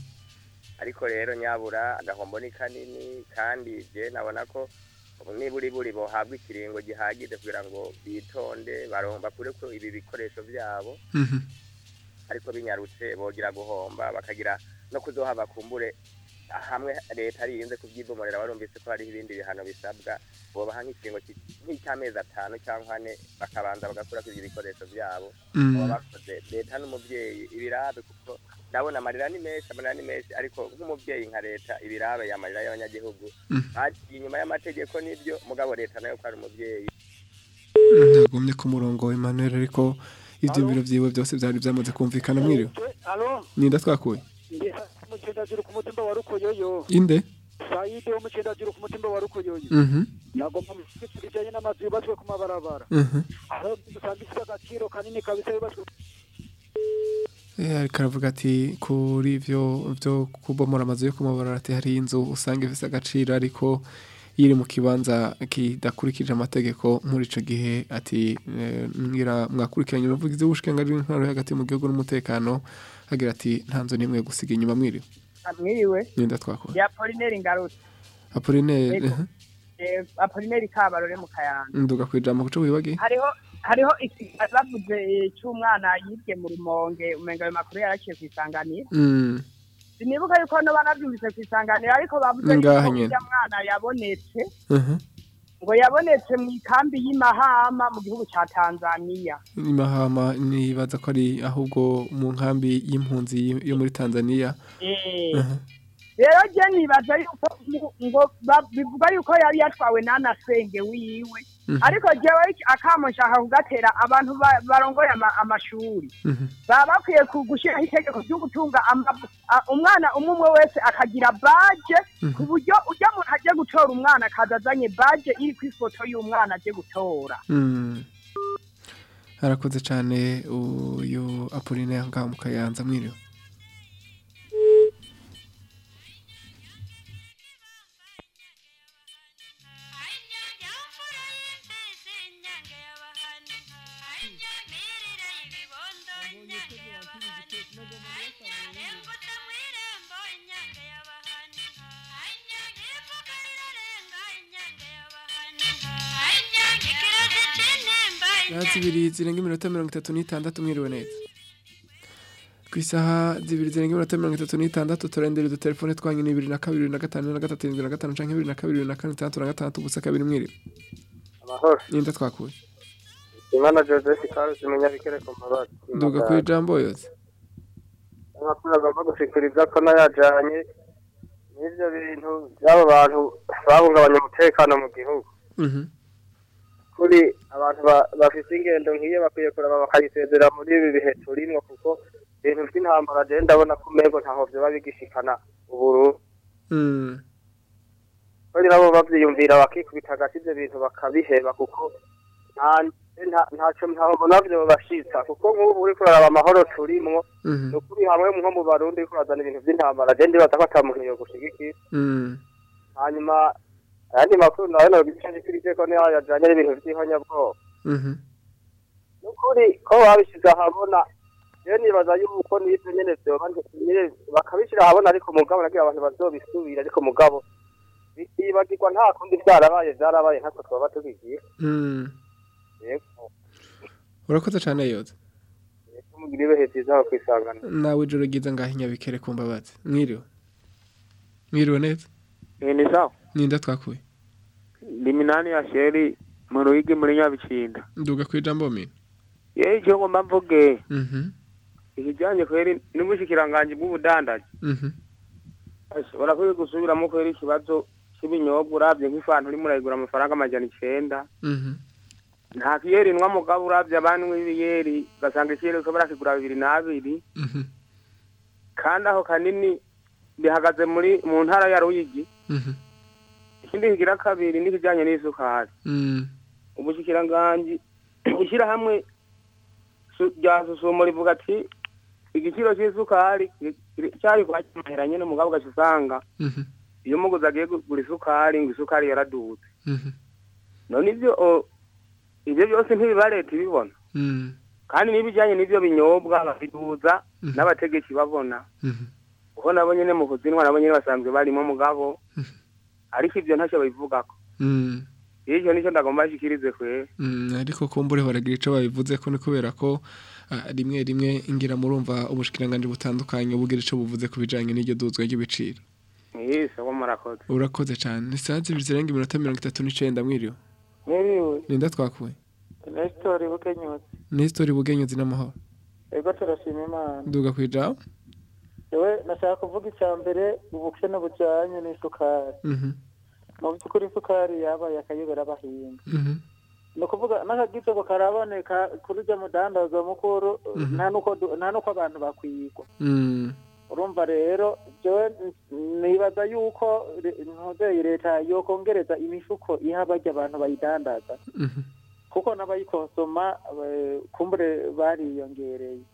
Ariko rero nyabura agahombo ni kanini kandi je nabona ko niburi buri bohabwa ikiringo gihagije kugira ngo bitonde bakure ko ibi bikoresho byabo Mhm. ariko binyarutse bogira guhomba bakagira no kuzoha bakumbure hamwe leta aririnze kubyivumurira barumvise ko hariho ibindi bihano bisabwa bobaha nk'ikiringo ki- nk'icy'amezi atanu cyangwa ane bakabanza bagakura kuri ibyo bikoresho byabo Mm. baba bakoze leta n'umubyeyi ibirabe kuko ndabona amarira ni menshi amarira ni menshi ariko nk'umubyeyi nka leta ibirabe amarira y'abanyagihugu. Mm. bagiye inyuma y'amategeko n'ibyo mugabo leta na yo ko ari umubyeyi. Ntagumye ku murongo Emmanuel ariko ibyo biro byiwe byose byari byamaze kumvikana mwiriwe alo ninda twakuye? Ngeza umucendajuru ku mutumba wa rukoyoyo. Inde sayide w'umucendajuru ku mutumba wa rukoyoyo. Mhm. nagomba mu bijyanye n'amazu yubatswe ku mabarabara. Mhm. aho usanga ifite agaciro kanini kabisa yubatswe. Eh, ariko aravuga ati kuri ibyo byo kubomora amazu yo kumabarara ati hari inzu usanga ifite agaciro ariko iyo iri mu kibanza kidakurikije amategeko muri ico gihe. Ati eh, mwakurikiranye ubuvugizi w'ubushikiranganji bw'intwaro yo hagati mu gihugu n'umutekano. Agira ati nta nzu n'imwe gusiga inyuma mwiriwe mwiriwe. Ninda twakuye ya polineri ngarutse. Mhm. Eh, apolineri kabarore mu kayanza. Nduga kwijambo kuco wibagiye. Hariho hariho ikiganiro bavuze eh, c'umwana yibwe mu rumonge umenga ayo makuru yaraciye kw'isanganiro Mm. sinibuka yuko no banavyumvise kw'isanganiro ariko bavuze yuko nyene. urya mwana yabonetse Mhm. ngo yabonetse mu ikambi y'imahama mu gihugu ca tanzaniya Imahama nibaza ko ari ahubwo mu nkambi y'impunzi yo muri Tanzania Eh, Mhm. rero je nibaza yuko ngo- bivuga yuko yari yatwawe n'anasenge wiwe. Ariko jewe akamo nshaka kugatera abantu ba- barongoye ama- amashuri. Mhm. baba bakwiye gushyiraho itegeko ryo gutunga umwana umwe umwe wese akagira baje ku buryo ujya muntu agiye gutora umwana akaza azanye baje iri ku ifoto y'umwana agiye gutora. Mm. arakoze cyane uyu Apollinaire ngaho mu kayanza mwiriwe. Zirenga iminota mirongo itatu n'itandatu mwiriwe neza ku isaha zibiri zirenga iminota mirongo itatu n'itandatu turendera udutelefone twanyu ni bibiri na kabiri na gatanu na gatatu irindwi na gatanu canke bibiri na kabiri na kane itandatu na gatandatu gusa kabiri mwiriwe amahoro. Ninda twakuye? Imana joseph carlos munyabikere ku mabati. Nduga ku ijambo yose amakuru agomba gushikiriza ko nayajanye. N'ivyo bintu by'abo bantu bahungabanya umutekano mu gihugu. Mhm. Kuri abantu ba- bafise ingendo nk'iyo bakwiye kuraba bakayisezera muri ibi bihe turimwo kuko ibintu vy'intambara je ndabona ko umengo ntaho vyoba bigishikana ubururu kandi nabo bavyiyumvira bakikubita agati ivyo bintu bakabiheba kuko nta nta- ntaco ntaho mbona vyobashitsa kuko nk'ubu uriko uraraba amahoro turimwo Mhm. ni ukuri hamwe nko mu barundi uriko urazana ibintu vy'intambara je ndibaza ko ata muntu yogushigikira Mm. hanyuma ayandi makuru nawe nogisha nshikirije ko niyo yajanye n'ibintu vy'ihonyabwoba Mhm. n'ukuri ko babishize ahabona rero nibaza yuko vyoba nyene bakabishira ahabona ariko mugabo nagira abantu bazobisubira ariko mugabo bibagirwa nta kundi vyarabaye vyarabaye ntako twaba tubigira yego urakoze cyane yoza mugire ibihe vyiza aho kwisangana nawe ijoro ryiza ngaho inyabikere ku mbabazi mwiriwe mwiriwe neza ni sawa ninda twakuye ndi minani ya sheri mu ruyigi muri nyabicinda nduga ku ijambo mina yewe icyo ngomba mvuge Mhm. ikijyanye kweri n'ubushikiranganji bw'ubudandaji Mhm. ashobora kwiye gusubiramo kweri ikibazo cy'ibinyobwa uravye nk'ifanta urimo urayigura amafaranga amajana icenda Mhm. nta kiyeri nwa mugabo uravye abanywi b'ibiyeri ugasanga ikiyeri uko barakigura bibiri n'abiri kandi aho kanini bihagaze muri mu ntara ya ruyigi. Ikindi kigira kabiri n'ikijyanye n'isukari. Mm. ubushikiranganji *clears throat* ishyirahamwe su- rya susumo rivuga ati igiciro cy'isukari cyari kwakimahera nyene mugabo ugaca usanga Mhm. iyo umuguzi agiye kugura isukari ngo isukari yaradutse. Mhm. none ivyo o- ivyo byose ntibiba leta ibibona Mm. kandi n'ibijyanye n'ivyo binyobwa babiduza n'abategetsi babona. Kuko nabo nyene mu kuzinwa nabo nyene basanzwe barimo mugabo. Ariko ivyo ntacyo babivugako. Mm. icyo ni cyo ndagomba nshikirize kwera Mm, ariko kumbure baragira ico babivuze ko ni kubera ko ah, rimwe rimwe ngira murumva ubushikiranganje butandukanye bugira ico buvuze ku bijanye n'iryo duzwa ry'ibiciro. Urakoze cyane ni saa zibiri zirenga iminota mirongo itatu n'icenda mwiriwe? Mwiriwe, ninda twakuye ni history bugenyuzi n'amahoro Ego turashima Imana. nduga ku ijambo Ewe nashaka kuvuga icya mbere ubukene bujanye n'isukari. Mhm. Mu by'ukuri isukari yabaye akayobera abahinga. Mhm. Ni ukuvuga n'akagitego karaboneka kuri urya mudandaza mukuru Mhm. nta nuko abantu bakwigwa. Mm. urumva rero nibaza yuko ntuzeye leta yokongereza imifuko iha barya abantu bayidandaza kuko n'abayikonsoma kumbure bariyongereye.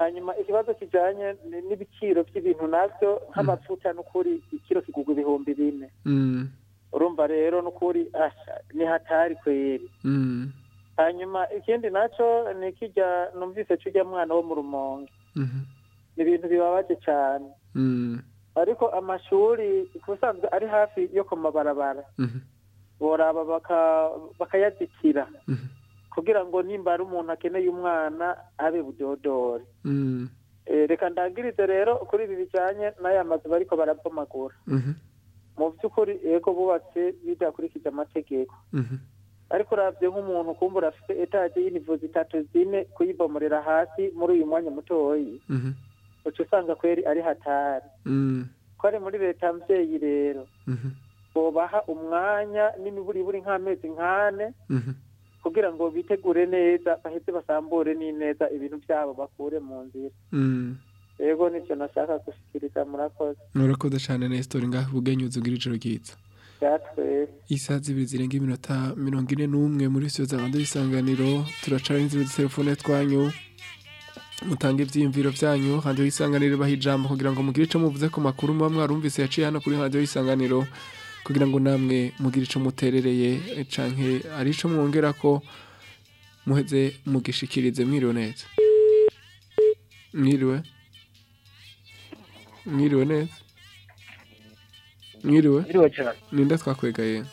Hanyuma ikibazo kijanye ni- n'ibiciro by'ibintu navyo nk'amavuta n'ukuri ikiro kigurwa ibihumbi bine Mm. urumva rero n'ukuri asha ni hatari kweri Mm. hanyuma ikindi naco ni kirya numvise c'urya mwana wo mu rumonge Mhm. ni ibintu bibabaje cane Mm. ariko amashuri ku busanzwe ari hafi yo ku mabarabara boraba baka- bakayazitira Mhm. Kugira ngo nimba ari umuntu akeneye umwana abe budodore Mm. Eh, reka ndangirize rero kuri ibi bijanye n'aya mazu bariko barabomagura Mhm. mu by'ukuri ego bubatse bidakurikije amategeko Mhm. ariko uravye nk'umuntu kumbura afite etaje y'inivo zitatu zine kuyibomorera hasi muri uyu mwanya mutoyi Mhm. uca usanga kweri ari hatari Mm. ko ari muri leta mvyeyi rero bobaha umwanya n'imiburiburi nk'amezi nk'ane. Kugira ngo bitegure neza baheze basambure n'ineza ibintu byabo bakure mu nzira. Mm. yego ni cyo nashaka gushikiriza murakoze. Urakoze cyane na history ngaho bugenyuzi ugira ijoro ryiza isaha zibiri zirenga iminota mirongo ine n'umwe muri siyo za radiyo isanganiro. Turacara inzira telefone twanyu. Mutanga ibyiyumviro byanyu radiyo y'isanganiro ibaha ijambo kugira ngo mugire icyo muvuze ku makuru. Muba mwarumvise yaciye hano kuri radiyo y'isanganiro kugira ngo namwe mugire icyo muterereye canke ari icyo mwongera ko muheze mugishikirize mwiriwe neza. Mwiriwe? Mwiriwe neza? Mwiriwe? Ninde twakwegaye?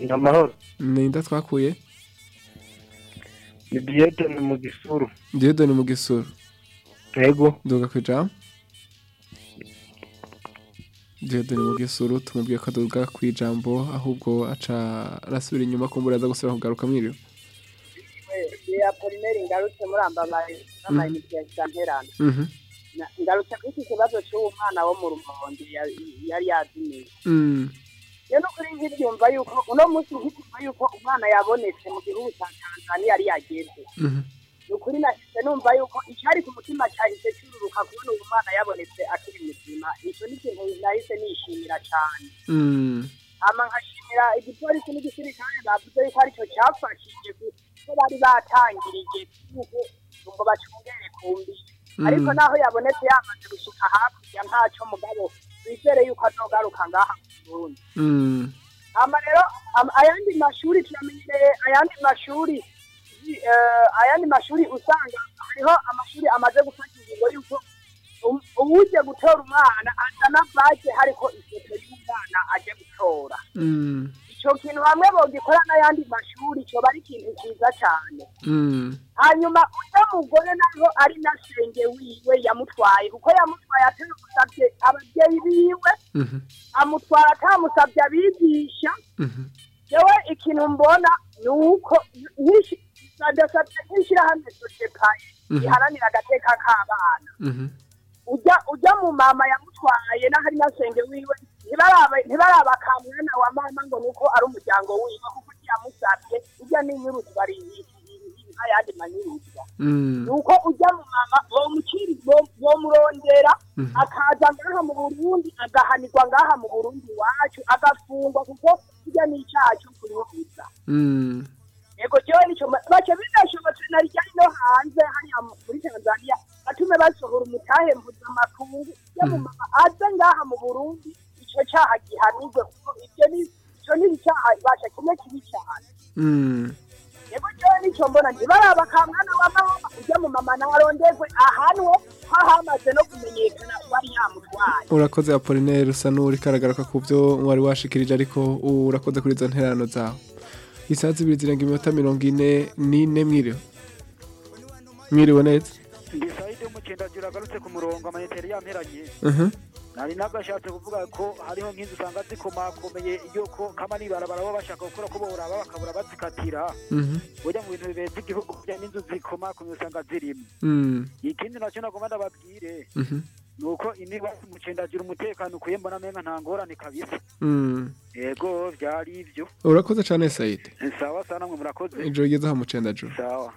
Ni amahoro. ninde twakuye? Ni Diedone mu gisuru. Diedone mu gisuru Yego. duga ku ijambo Diedone mu gisuru tumubwiye ko aduga ku ijambo ahubwo aca arasubira inyuma kumbura aza gusubira kugaruka mwiriwe ya polineri ngarutse murambamaye n'amayinite ya kisanterana Mhm. Na- ngarutse kuri iki kibazo cy'uwo mwana wo mu rumonge ya- yari yazimiye Mm. rero kuri nkibyumva yuko uno munsi nkibyumva yuko umwana yabonetse mu gihugu cya tanzania yari yageze Mhm. Ni ukuri nahise numva yuko icyari ku mutima cyahise cyururuka kubona uwo mwana yabonetse akiri muzima icyo ni ikintu nahise nishimira cyane Mm. hama nkashimira igipolisi n'igisirikare bavuze yuko ari cyo cyafashije kuko bari batangiriye yuko ngo bacungere ku mbibi Mm. ariko naho yabonetse yamaze gusuka hakurya ntacyo mugabo wizere yuko azogaruka ngaha mu Burundi Mm. hama rero am- ayandi mashuri turamenyereye ayandi mashuri ayandi mashuri usanga hariho amashuri amaze gufata ingingo y'uko um- uwuje gutora umwana azana baje hariko ifoto y'umwana aje gutora Mm. ico kintu hamwe bogikora n'ayandi mashuri coba ari ikintu ciza cane Mm. hanyuma uno mugore naho ari na senge wiwe yamutwaye kuko yamutwaye atamusabye ababyeyi biwe Mhm. amutwara atamusabye abigisha yewe ikintu mbona ni uko sadasabye nk'ishyirahamwe sosepaye Mhm. iharanira agateka k'abana Mhm. ujya ujya mu mama yamutwaye n'ahari na senge wiwe ntibaraba ntibaraba ka mwana wa mama ngo ni uko ari umuryango wiwe kuko yamusabye ujya n'inyuruzi bari nk'ayandi manyuruzwa Mm. nuko ujya mu mama bomukiri bomurondera Mhm. akaza ngaha mu Burundi agahanirwa ngaha mu Burundi wacu agafungwa kuko kijya n'icyaha cyo kurihuza Mm. Yego jewe nico bace bidashobotse na rijyanye no hanze hariya mu- muri Tanzania batume basohora umutahe mpuzamakungu ya mu mama aze ngaha mu Burundi ico cyaha gihanirwe kuko ibyo ni ico ni icyaha basha kimwe kibi cyane Mm. yego jewe nico mbona ntibaraba ka mwana wa mama ujya mu mama narondegwe ahanwe ko hamaze no kumenyekana wari yamutwaye urakoze apolinere usa n'uri karagaruka ku byo wari washikirije ariko urakoze kuri izo nterano zawe. Isaha zibiri zirenga iminota mirongo ine n'ine mwiriwe. Mwiriwe neza? Ndi sayidi w'umucendajuru agarutse ku murongo amayeteri yamperanye Mhm. nari nagashatse kuvuga ko hariho nk'inzu usanga zikomakomeye iyo ko kama n'ibarabara baba bashaka gukora ko boraba bakabura bazikatira. Mhm. burya mu bintu bibeza igihugu n'inzu zikomakomeye usanga zirimo. Mm. ikindi na cyo nagomba ndababwire Mhm. ni uko iniba umucendajuru umutekano ukwiye mbona amenga nta ngorane kabisa. Mm. yego byari ibyo. Urakoze cyane sayidi sawa sawa namwe murakoze. Ijoro ryiza ha mucendajuru sawa.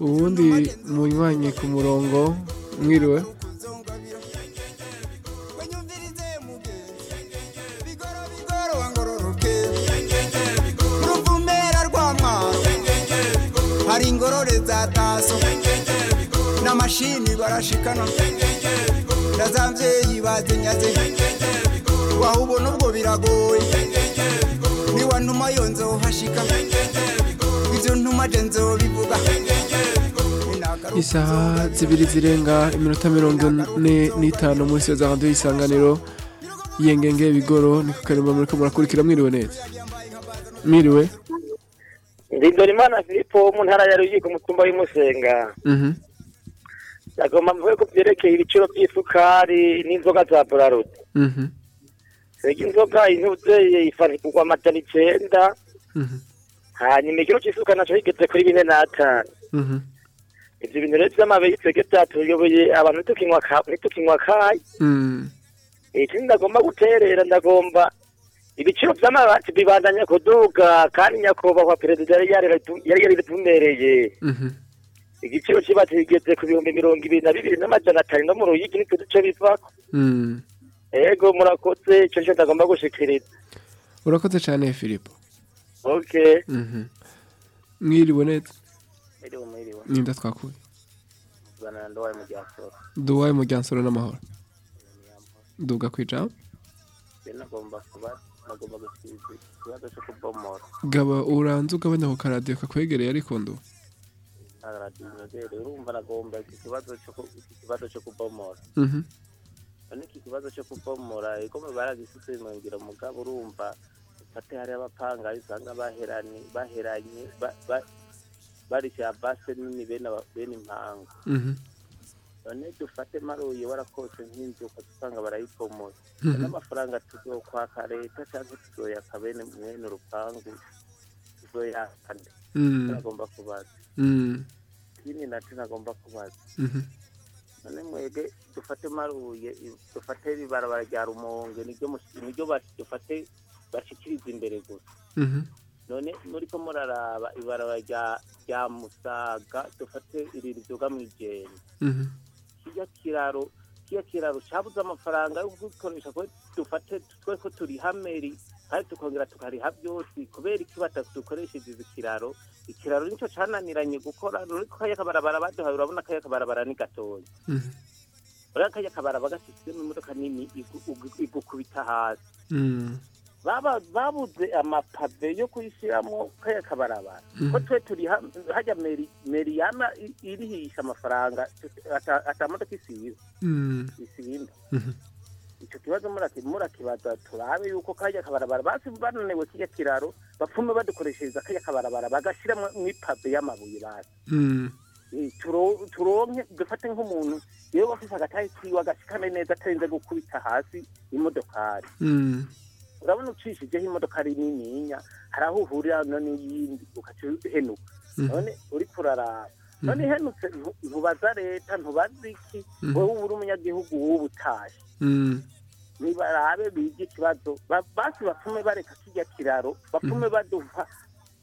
Ubundi munywanyi ku murongo mwiriwe. Hari ingorore za taso n'amashini barashikana. Na za mvyeyi bazinyaze waho ubona ubwo biragoye. Niwa ntuma yo nzohashika ivyo ntuma je nzobivuga isaha zibiri zirenga iminota mirongo ine n'itanu munsi ya za radiyo y'isanganiro yengenge bigoro niko karimo muriko murakurikira mwiriwe neza. Mwiriwe? Ndindora imana filipo mu ntara ya ruyigi umutumba w'imusenga Mhm. Nagomba mvuge ko byerekeye ibiciro by'isukari n'inzoga za burarude Mhm. sega inzoga intuzeye ifana kugwa amajana icenda Mhm. hanyuma ikiro cy'isukari naco kigeze kuri bine n'atanu Mhm. ivyo bintu rero vy'amabeyi twebwe vyatuyoboye abantu ntitukinywa ka- ntitukinywa kayi Mm. ikindi ndagomba guterera ndagomba ibiciro vy'amabati bibandanya kuduga kandi nyakubahwa perezida yari yari- yari yaritumereye Mhm. Igiciro c'ibati kigeze ku bihumbi mirongo ibiri na bibiri n'amajana atanu no mu ruyigi nitwe duce bivako Mm. ego murakoze ico nico ndagomba gushikiriza. Urakoze cyane filipo okay Mhm. mwiriwe neza? Mwiriwe mwiriwe. ninda twakuye. Duwaye umuryansoro n'amahoro. Duga cyo kubomora. gaba uranze ugabanya ku karadiyo kakwegereye ariko ndu Aradiyo rero urumva nagomba iki kibazo cyo kubomora. Mhm. None iki kibazo cyo kubomora ego mu baragisutse mu ngiro mugabo urumva fate hari abapanga usanga baheranye baheranye ba- ba- barisha base nini bene impanga. None dufate maruye warakose nk'inzu ugasanga barayipomora n'amafaranga tuzokwaka leta cyangwa tuzoyaka bene mwene urupangu tuzoyakane nagomba kubaza. Ikindi naco nagomba kubaza Mhm. none mwege dufate maruye dufate ibarabara rya rumonge ba- dufate bashikiriza imbere gusa Mhm. none muriko muraraba ibarabara rya musaga dufate iri riduga mw'ijenda Mhm. kirya kiraro kirya kiraro cabuze amafaranga yo gukoresha ko dufate twe ko turi hameri kandi tukongera tukariha byose kubera iki batadukoresheje izi kiraro ikiraro nico cananiranye gukora uriko kaya kabarabara baduhaye urabona kaya kabarabara ni gatoya Mhm. uriya kajya kabaraba gasizemo imodoka nini igukubita hasi Mm. babuze amapave yo kuyishyiramo kaya kabarabara Mhm. ko twe turi ha- hajya meri meri yama i- irihisha amafaranga ata- atamodoka isiba Mm. Icyo kibazo muraki- murakibaza turabe yuko kajya kabarabara basi bananiwe kijya kiraro bapfume badukoreshereza kajya kabarabara bagashyiramo mw'ipave y'amabuye basi Mm. Turo- turonke dufate nk'umuntu yewe wafise agatayi kiwe agashikane neza atarinze gukubita hasi imodokari Mm. urabona ucishijeho imodokari nininya hari aho uhurira no n'iyindi ugaca uhenuka Mhm. none uriko uraraba none ihenutse ntu- ntubaza leta ntubaza iki wowe uba uri umunyagihugu w'ubu utashe Mm. Nibarabe bige ikibazo. Ba- basi bapfume bareka kirya kiraro bapfume baduha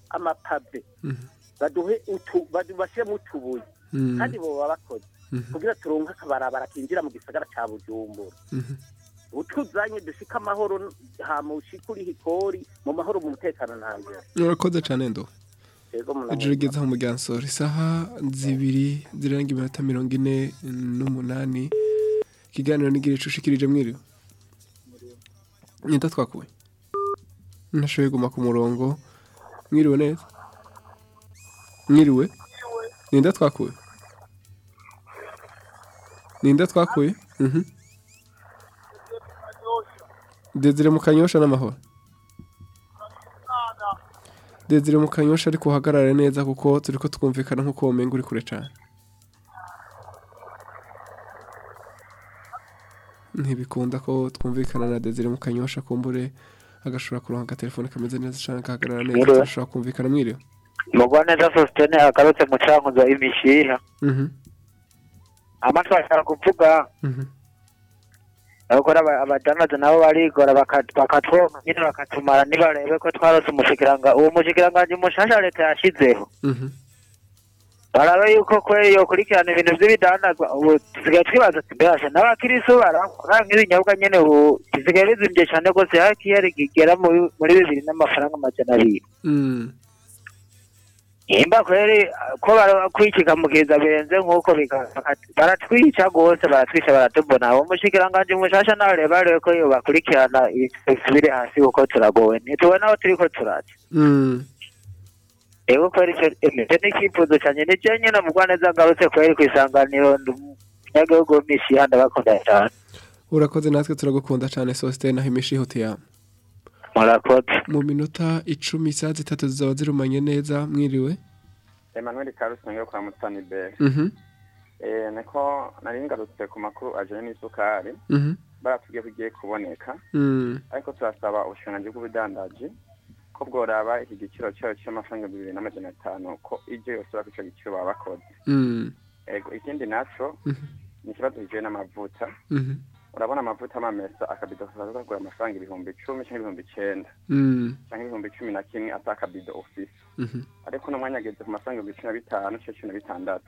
amapave Mhm. baduhe utu bashiremo utubuye. Mhm. kandi boba bakoze Mhm. kugira turonke akabarabara kinjira mu gisagara ca bujumbura. Mhm. utuzanye dushika amahoro hama ushika uriho ikori mu mahoro mu mutekano ntangere urakoze cyane ndo. Ijoro rigeze aho umuryansoro isaha zibiri zirenga iminota mirongo ine n'umunani. Ikiganiro n'igira icushikirije mwiriwe. Nyita twakuye nashoboye guma ku murongo. Mwiriwe neza. Mwiriwe ninde twakuye ninde twakuye Mhm. Desire mu kanyosha n'amahoro. Desire mu kanyosha ariko uhagarare neza kuko turi ko twumvikana nk'uko womenga uri kure cyane ntibikunda ko twumvikana na Desire mu kanyosha kumbure agashobora kuronka agatelefone kameze neza cyane kahagarara neza turashobora kumvikana mwiriwe? Mugwaneza sositene agarutse mu cankuzo imishiha Mhm, amatwi ashaka kuvuga. Mhm, abakora abadanaza nabo barigora baka- bakatwonka nyine bakatumara nibarebe ko twarose umushikiranga uwo mushikiranganji mushasha leta yashizeho. Barabe yuko kwe yokurikirana ibintu vy'ibidandazwa ubu dusigaye twibaza mbese n'abakirisu barakora nk'ibinyobwa nyene ubu? Gisigaye bizimvye cane rwose hafi yari kigera muri bibiri n'amafaranga amajana abiri. Mm, nimba kweri ko barakwikikamukiriza benze nk'uko baratwica rwose baratwica baratubona. Uwo mushikiranganji mushasha nawe reba rero ko yobakurikirana bisubire hasi kuko turagowe. Ntitubona aho turiko turaca. Rero kweri icyo ni icyifuzo canje ni je nyene mugwaneza ngarutse kweri kw'isanganiro ndi umunyagihugu w'imishiha ndabakunda cane urakoze natwe turagukunda cyane sositene aho imishi yawe murakoze. Mu minota icumi isaha zitatu zizaba zirumanye neza mwiriwe? Emmanuel Karusi yo kwa Mutani Bell. Mhm, Eh niko nari ngarutse ku makuru ajanye n'isukari. mhm, Baratubwiye ko igiye kuboneka. mm, Ariko turasaba ubushikiranganji bw'ubudandaji ko bworaba iki giciro cyayo cy'amafaranga bibiri n'amajana atanu ko ije yosora ku ico giciro baba bakoze. mm, ikindi naco Mhm. ni ikibazo kijanye n'amavuta. mhm, Urabona amavuta amamesa akabido kagura amafaranga ibihumbi icumi canke ibihumbi icenda mm, canke ibihumbi cumi na kimwe ata akabido ufise. mhm, ariko uno mwanya ageze ku mafaranga ibihumbi cumi na bitanu canke cumi na bitandatu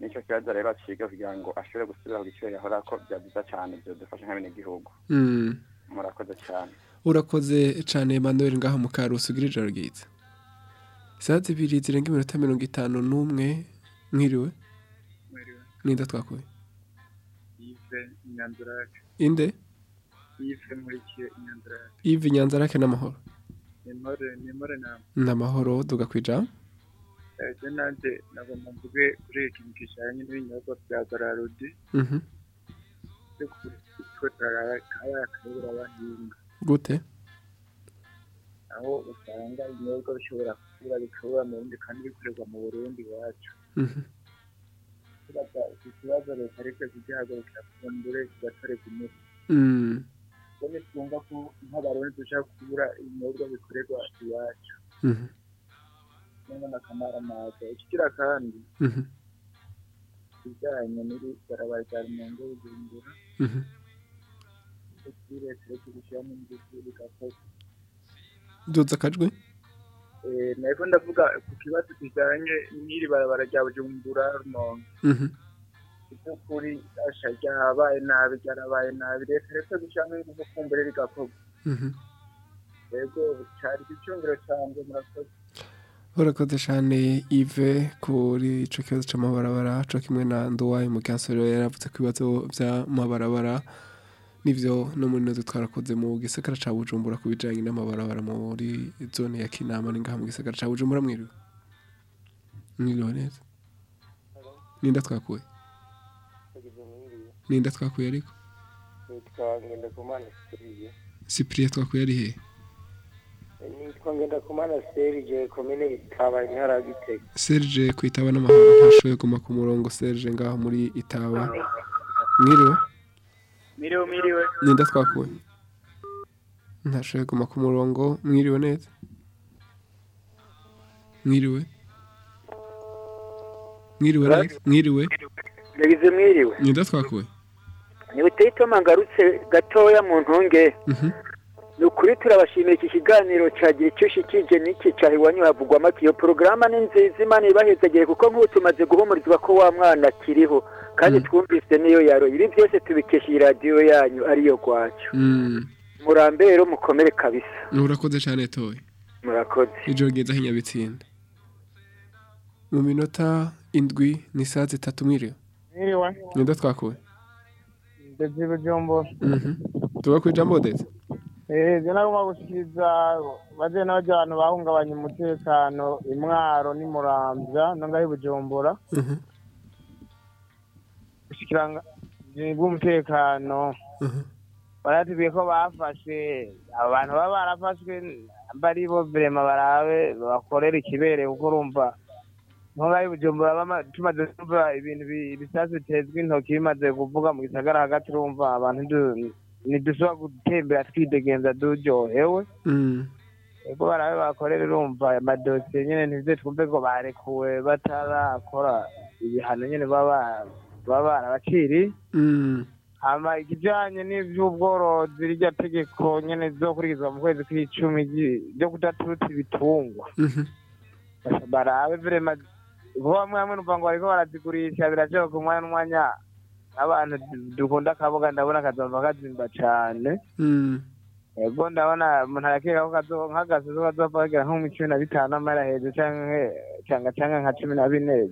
ni cyo kibazo rero aciga kugira ngo ashobore gusubira ku giciro yahora ko byaziza cyane byadufasha nk'abenegihugu Mm. murakoze cyane urakoze cyane Emmanuel ngaho mu karusi ugira ijoro ryiza. Isaha zibiri zirenga iminota mirongo itanu n'umwe mwiriwe? Ninde twakuye? Inde? Yive nkurikiye inyanzurake Yves Nyanzarake n'amahoro. Nama n'amahoro duga kwijambo ejo nanjye nagomba mvuge kuri iki kintu kijanye n'ibinyobwa bya gararudi Mhm. byo kutwe turaraba akabura abahinga gute aho usanga ibinyobwa bishobora kubura bikabura mu burundi kandi bikorerwa mu burundi iwacu Mhm. tubaza iki kibazo leta ariko kugihagurukira kumbure kigatorerwa imiti Mm. kuko nitwumva ko nk'abarundi dushaka kubura ibinyobwa bikorerwa iwacu Mhm. cyangwa n'akamaramaza ikigira kandi Mhm. ibijyanye n'iri barabara rya rumonge bujumbura Leta yo kubishyiramo ingufu bigakorwa duza akajwi Eh, nariko ndavuga ku kibazo kijanye n'iri barabara rya bujumbura rumonge. Mhm. iby'ukuri asha ryabaye nabi ryarabaye nabi. Leta reka gushyiramo ingufu kumbure rigakorwa Mhm. yego cari igicungiro canje murakoze. Urakoze cyane Yves kuri ico kibazo c'amabarabara co kimwe na Nduwaye mu kansero yaravuze ku bibazo vy'amabarabara nivyo no muri noze twarakoze mu gisagara ca Bujumbura ku bijanye n'amabarabara muri zone ya Kinama ni ngaha mu gisagara ca Bujumbura mwiriwe mwiriwe neza? Ninda twakuye? Ninda twakuye ariko? Cyprien twakuye ari he? Nitwa ngendakumana serije komine itaba intara ya gitega. Serge kwitaba n'amahoro ntashoboye guma ku murongo Serge ngaho muri Itaba. Mwiriwe miriwe miriwe ninda twakuye ntashoboye guma ku murongo mwiriwe neza mwiriwe mwiriwe neza mwiriwe ndagize mwiriwe ninda twakuye ni buteyitoma ngarutse gatoya mu ntunge. Ni ukuri turabashimiye iki kiganiro cyagira icyo ushikije n'iki cyaha iwanyu havugwa amata iyo porogaramu ni nziza imana ibahezagire kuko nk'ubu tumaze guhumurizwa ko wa mwana akiriho kandi twumvise niyo yaro ibi byose tubikesha iyi radiyo yanyu ariyo rwacu. Mm. murambe rero mukomere kabisa. Urakoze cyane toye murakoze. Ijoro ryiza hinyabitsinda mu minota indwi ni saa zitatu mwiriwe Mwiriwe, ninda twakuye ndetse Bujumbura. Mhm. tuba kuri jambo dete Eh, je nagomba gushikiriza baje n'abaje abantu bahungabanya umutekano imwaro ngaho i Bujumbura. Mhm. Gushikiranga bw'umutekano baratubwiye ko bafashe abantu baba barafashwe bari bo vrema barabe bakorera ikibere kuko urumva i Bujumbura tumaze kumva ibintu bi- ibisasu bitezwa intoki bimaze kuvuga mu gisagara hagati urumva abantu ntidushobora gutembera twidegenza duryohewe Mm. ego barabe bakorera urumva amadosiye nyene ntivyo twumve ngo barekuwe batarakora ibihano nyene baba barabaciriye Mm. hama ikijanye n'ivy'ubworozi rirya tegeko nyene rizokurikizwa mu kwezi kw'icumi ryo kudaturutsa ibitungwa Mhm. barabe vrema bo bamwe bamwe numva ngo bariko barazigurisha birashoboka umwanya n'umwanya abantu du- dukunda akaboga ndabona kazova kazimba cane. Mm. ego ndabona umuntu arakeka ko kazo- nk'agasozo kazova kagera nko mu cumi na bitanu amara hejuru canga canga nka cumi na bine.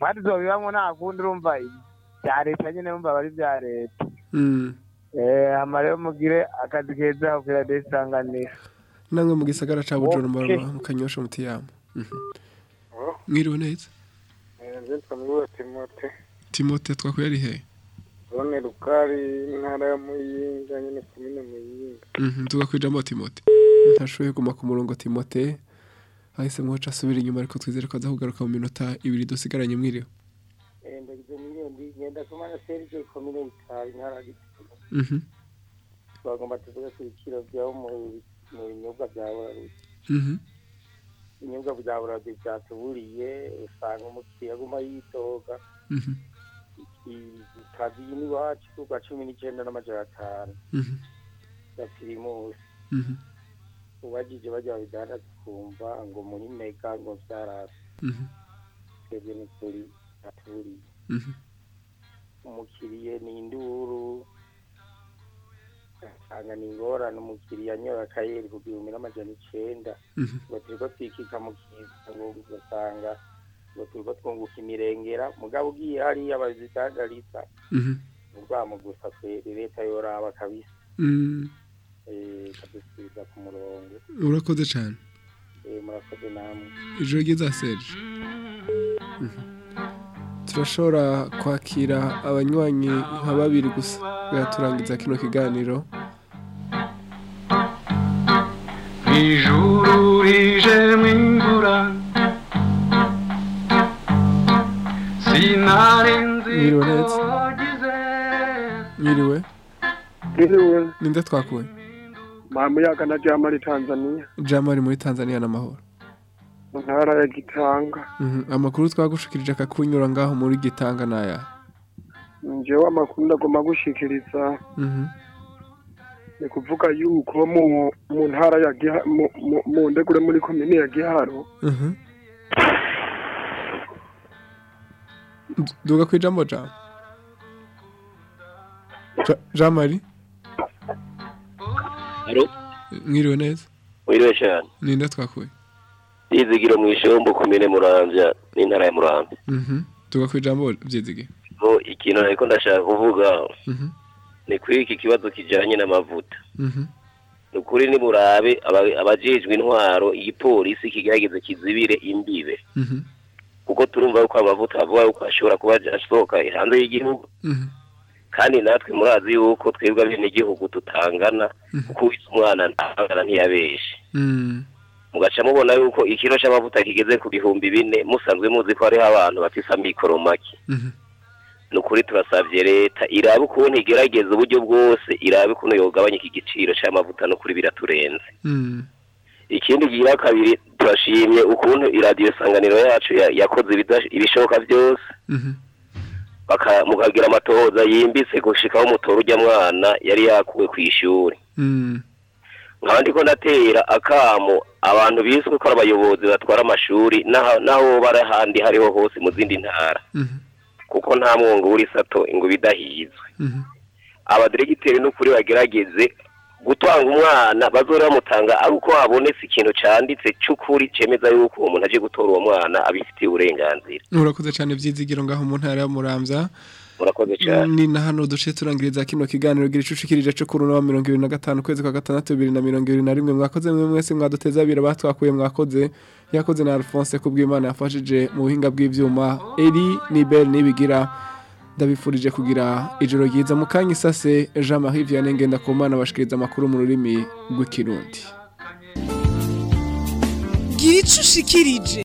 Mwati zobibamwo nta kundi urumva vya leta nyene urumva bari vya leta. Mm. Eh, hama rero mugire akazi keza aho kuri radiyo isanganiro. Namwe mu gisagara ca Bujumbura mu kanyosha mutiyama Mhm. mwiriwe neza? Nzitwa mwiwe timote Timote twakuye ari he zone rukari intara ya muyinga nyene komine muyinga Mhm. jambo Timote ntashoboye guma ku murongo Timote ahise muhoca asubira inyuma ariko twizere ko aza kugaruka mu minota ibiri dusigaranye mwiriwe Eh, ngenda kumana serije komine itaba intara Mhm. twagomba tuvuge ku biciro byabo mu mu binyobwa bya buraruzi Mhm. ibinyobwa bya buraruzi byatuburiye usanga umukiriya aguma yitoga Mhm. Kazi n'iwacu rwa cumi n'icyenda n'amajana atanu ya pirimusi ubajije bajya babidandaza kumva ngo muri mega ngo byarasi Mhm. twebwe ni kuri aturiye umukiriye ni induru asanga ni ingorane umukiriya anyoye akayeri ku gihumbi n'amajana icenda ngo turiko twikika mu kiza ngo ugasanga ngo turiko twunguka imirengera mugabo ugiye hariya bazidandariza Mhm. urwamo gusa kweri leta yoraba kabisa. Mm. eh, ikadusubiza ku murongo. Urakoze cyane. Eh, murakoze namwe. Ijoro ryiza Serge. Mhm. turashobora kwakira abanywanyi nka babiri gusa. Turangiza kino kiganiro. Ijuru rijemwo imvura Mwiriwe neza. mwiriwe Mwiriwe. ninde twakuye Mamuyaga na Jamali Tanzania. Jamari muri tanzania n'amahoro mu ntara ya Gitanga. Mhm. amakuru twagushikirije akakunyura ngaho muri gitanga naya njyewe amakuru ndagomba gushikiriza. Mhm. ni kuvuga yuko mu ntara ya Giha- mu- ndegure muri komine ya Giharo duga kwijambo jam Ja- jamari Alo, mwiriwe neza wiriwe cyane. ninde twakuye Dizigiro mu ishombo komine Muramvya n'intara ya Muramvya. Mhm. Tuga kwijambo vyizige. Bo ikintu ariko ndashaka kuvuga Mhm. ni kuri iki kibazo kijanye n'amavuta. Mhm. Ni ukuri nimurabe aba- abajejwe intwaro igipolisi kigerageze kizibire imbibe. Mhm. Kuko turumva yuko amavuta avuga yuko ashobora kuba asohoka hanze y'igihugu. Mhm. kandi natwe murazi yuko twebwe abenegihugu tutangana kuko uwise umwana ntangana ntiyabeshe Mm. mugaca mubona yuko ikiro c'amavuta kigeze ku bihumbi bine musanzwe muzi ko hariho abantu bafise amikoro make Mhm. ni ukuri turasavye leta irabe ukuntu igerageza uburyo bwose irabe ukuntu yogabanya iki giciro c'amavuta no kuri biraturenze. Ikindi gira kabiri turashimye ukuntu iradiyo sanganiro yacu ya- yakoze ibishoboka byose Mhm. mukagira amatohoza yimbitse gushikaho umutora urya mwana yari yakuwe ku ishuri Mm. nkaba ndiko ndatera akamo abantu biswe ko ari abayobozi batwara amashuri n'aho bari ahandi hariho hose mu zindi ntara Mhm. kuko nta mwongo w'urisato ngo bidahizwe Mhm. abadiregiteri n'ukuri bagerageze gutanga umwana bazora bamutanga ari uko habonetse ikintu canditse c'ukuri cemeza yuko uwo muntu aje gutora uwo mwana abifitiye uburenganzira. Urakoze cyane vyizigiro ngaho mu ntara ya Muramvya. murakoze cyane. Ni na hano duce turangiriza kino kiganiro gira icucikirije cyo kuri wa mirongo ibiri na gatanu kwezi kwa gatandatu bibiri na mirongo ibiri na rimwe. Mwakoze mwe mwese mwaduteza abiri batwakuye mwakoze. Yakoze na Alphonse kubw'Imana yafashije mu buhinga bw'ivyuma. Eri Nibel nibigira ndabifurije kugira ijoro ryiza mu kanya isase Jean Marie Vianney ngenda ku mana bashikiriza amakuru mu rurimi rw'ikirundi. Gira ico ushikirije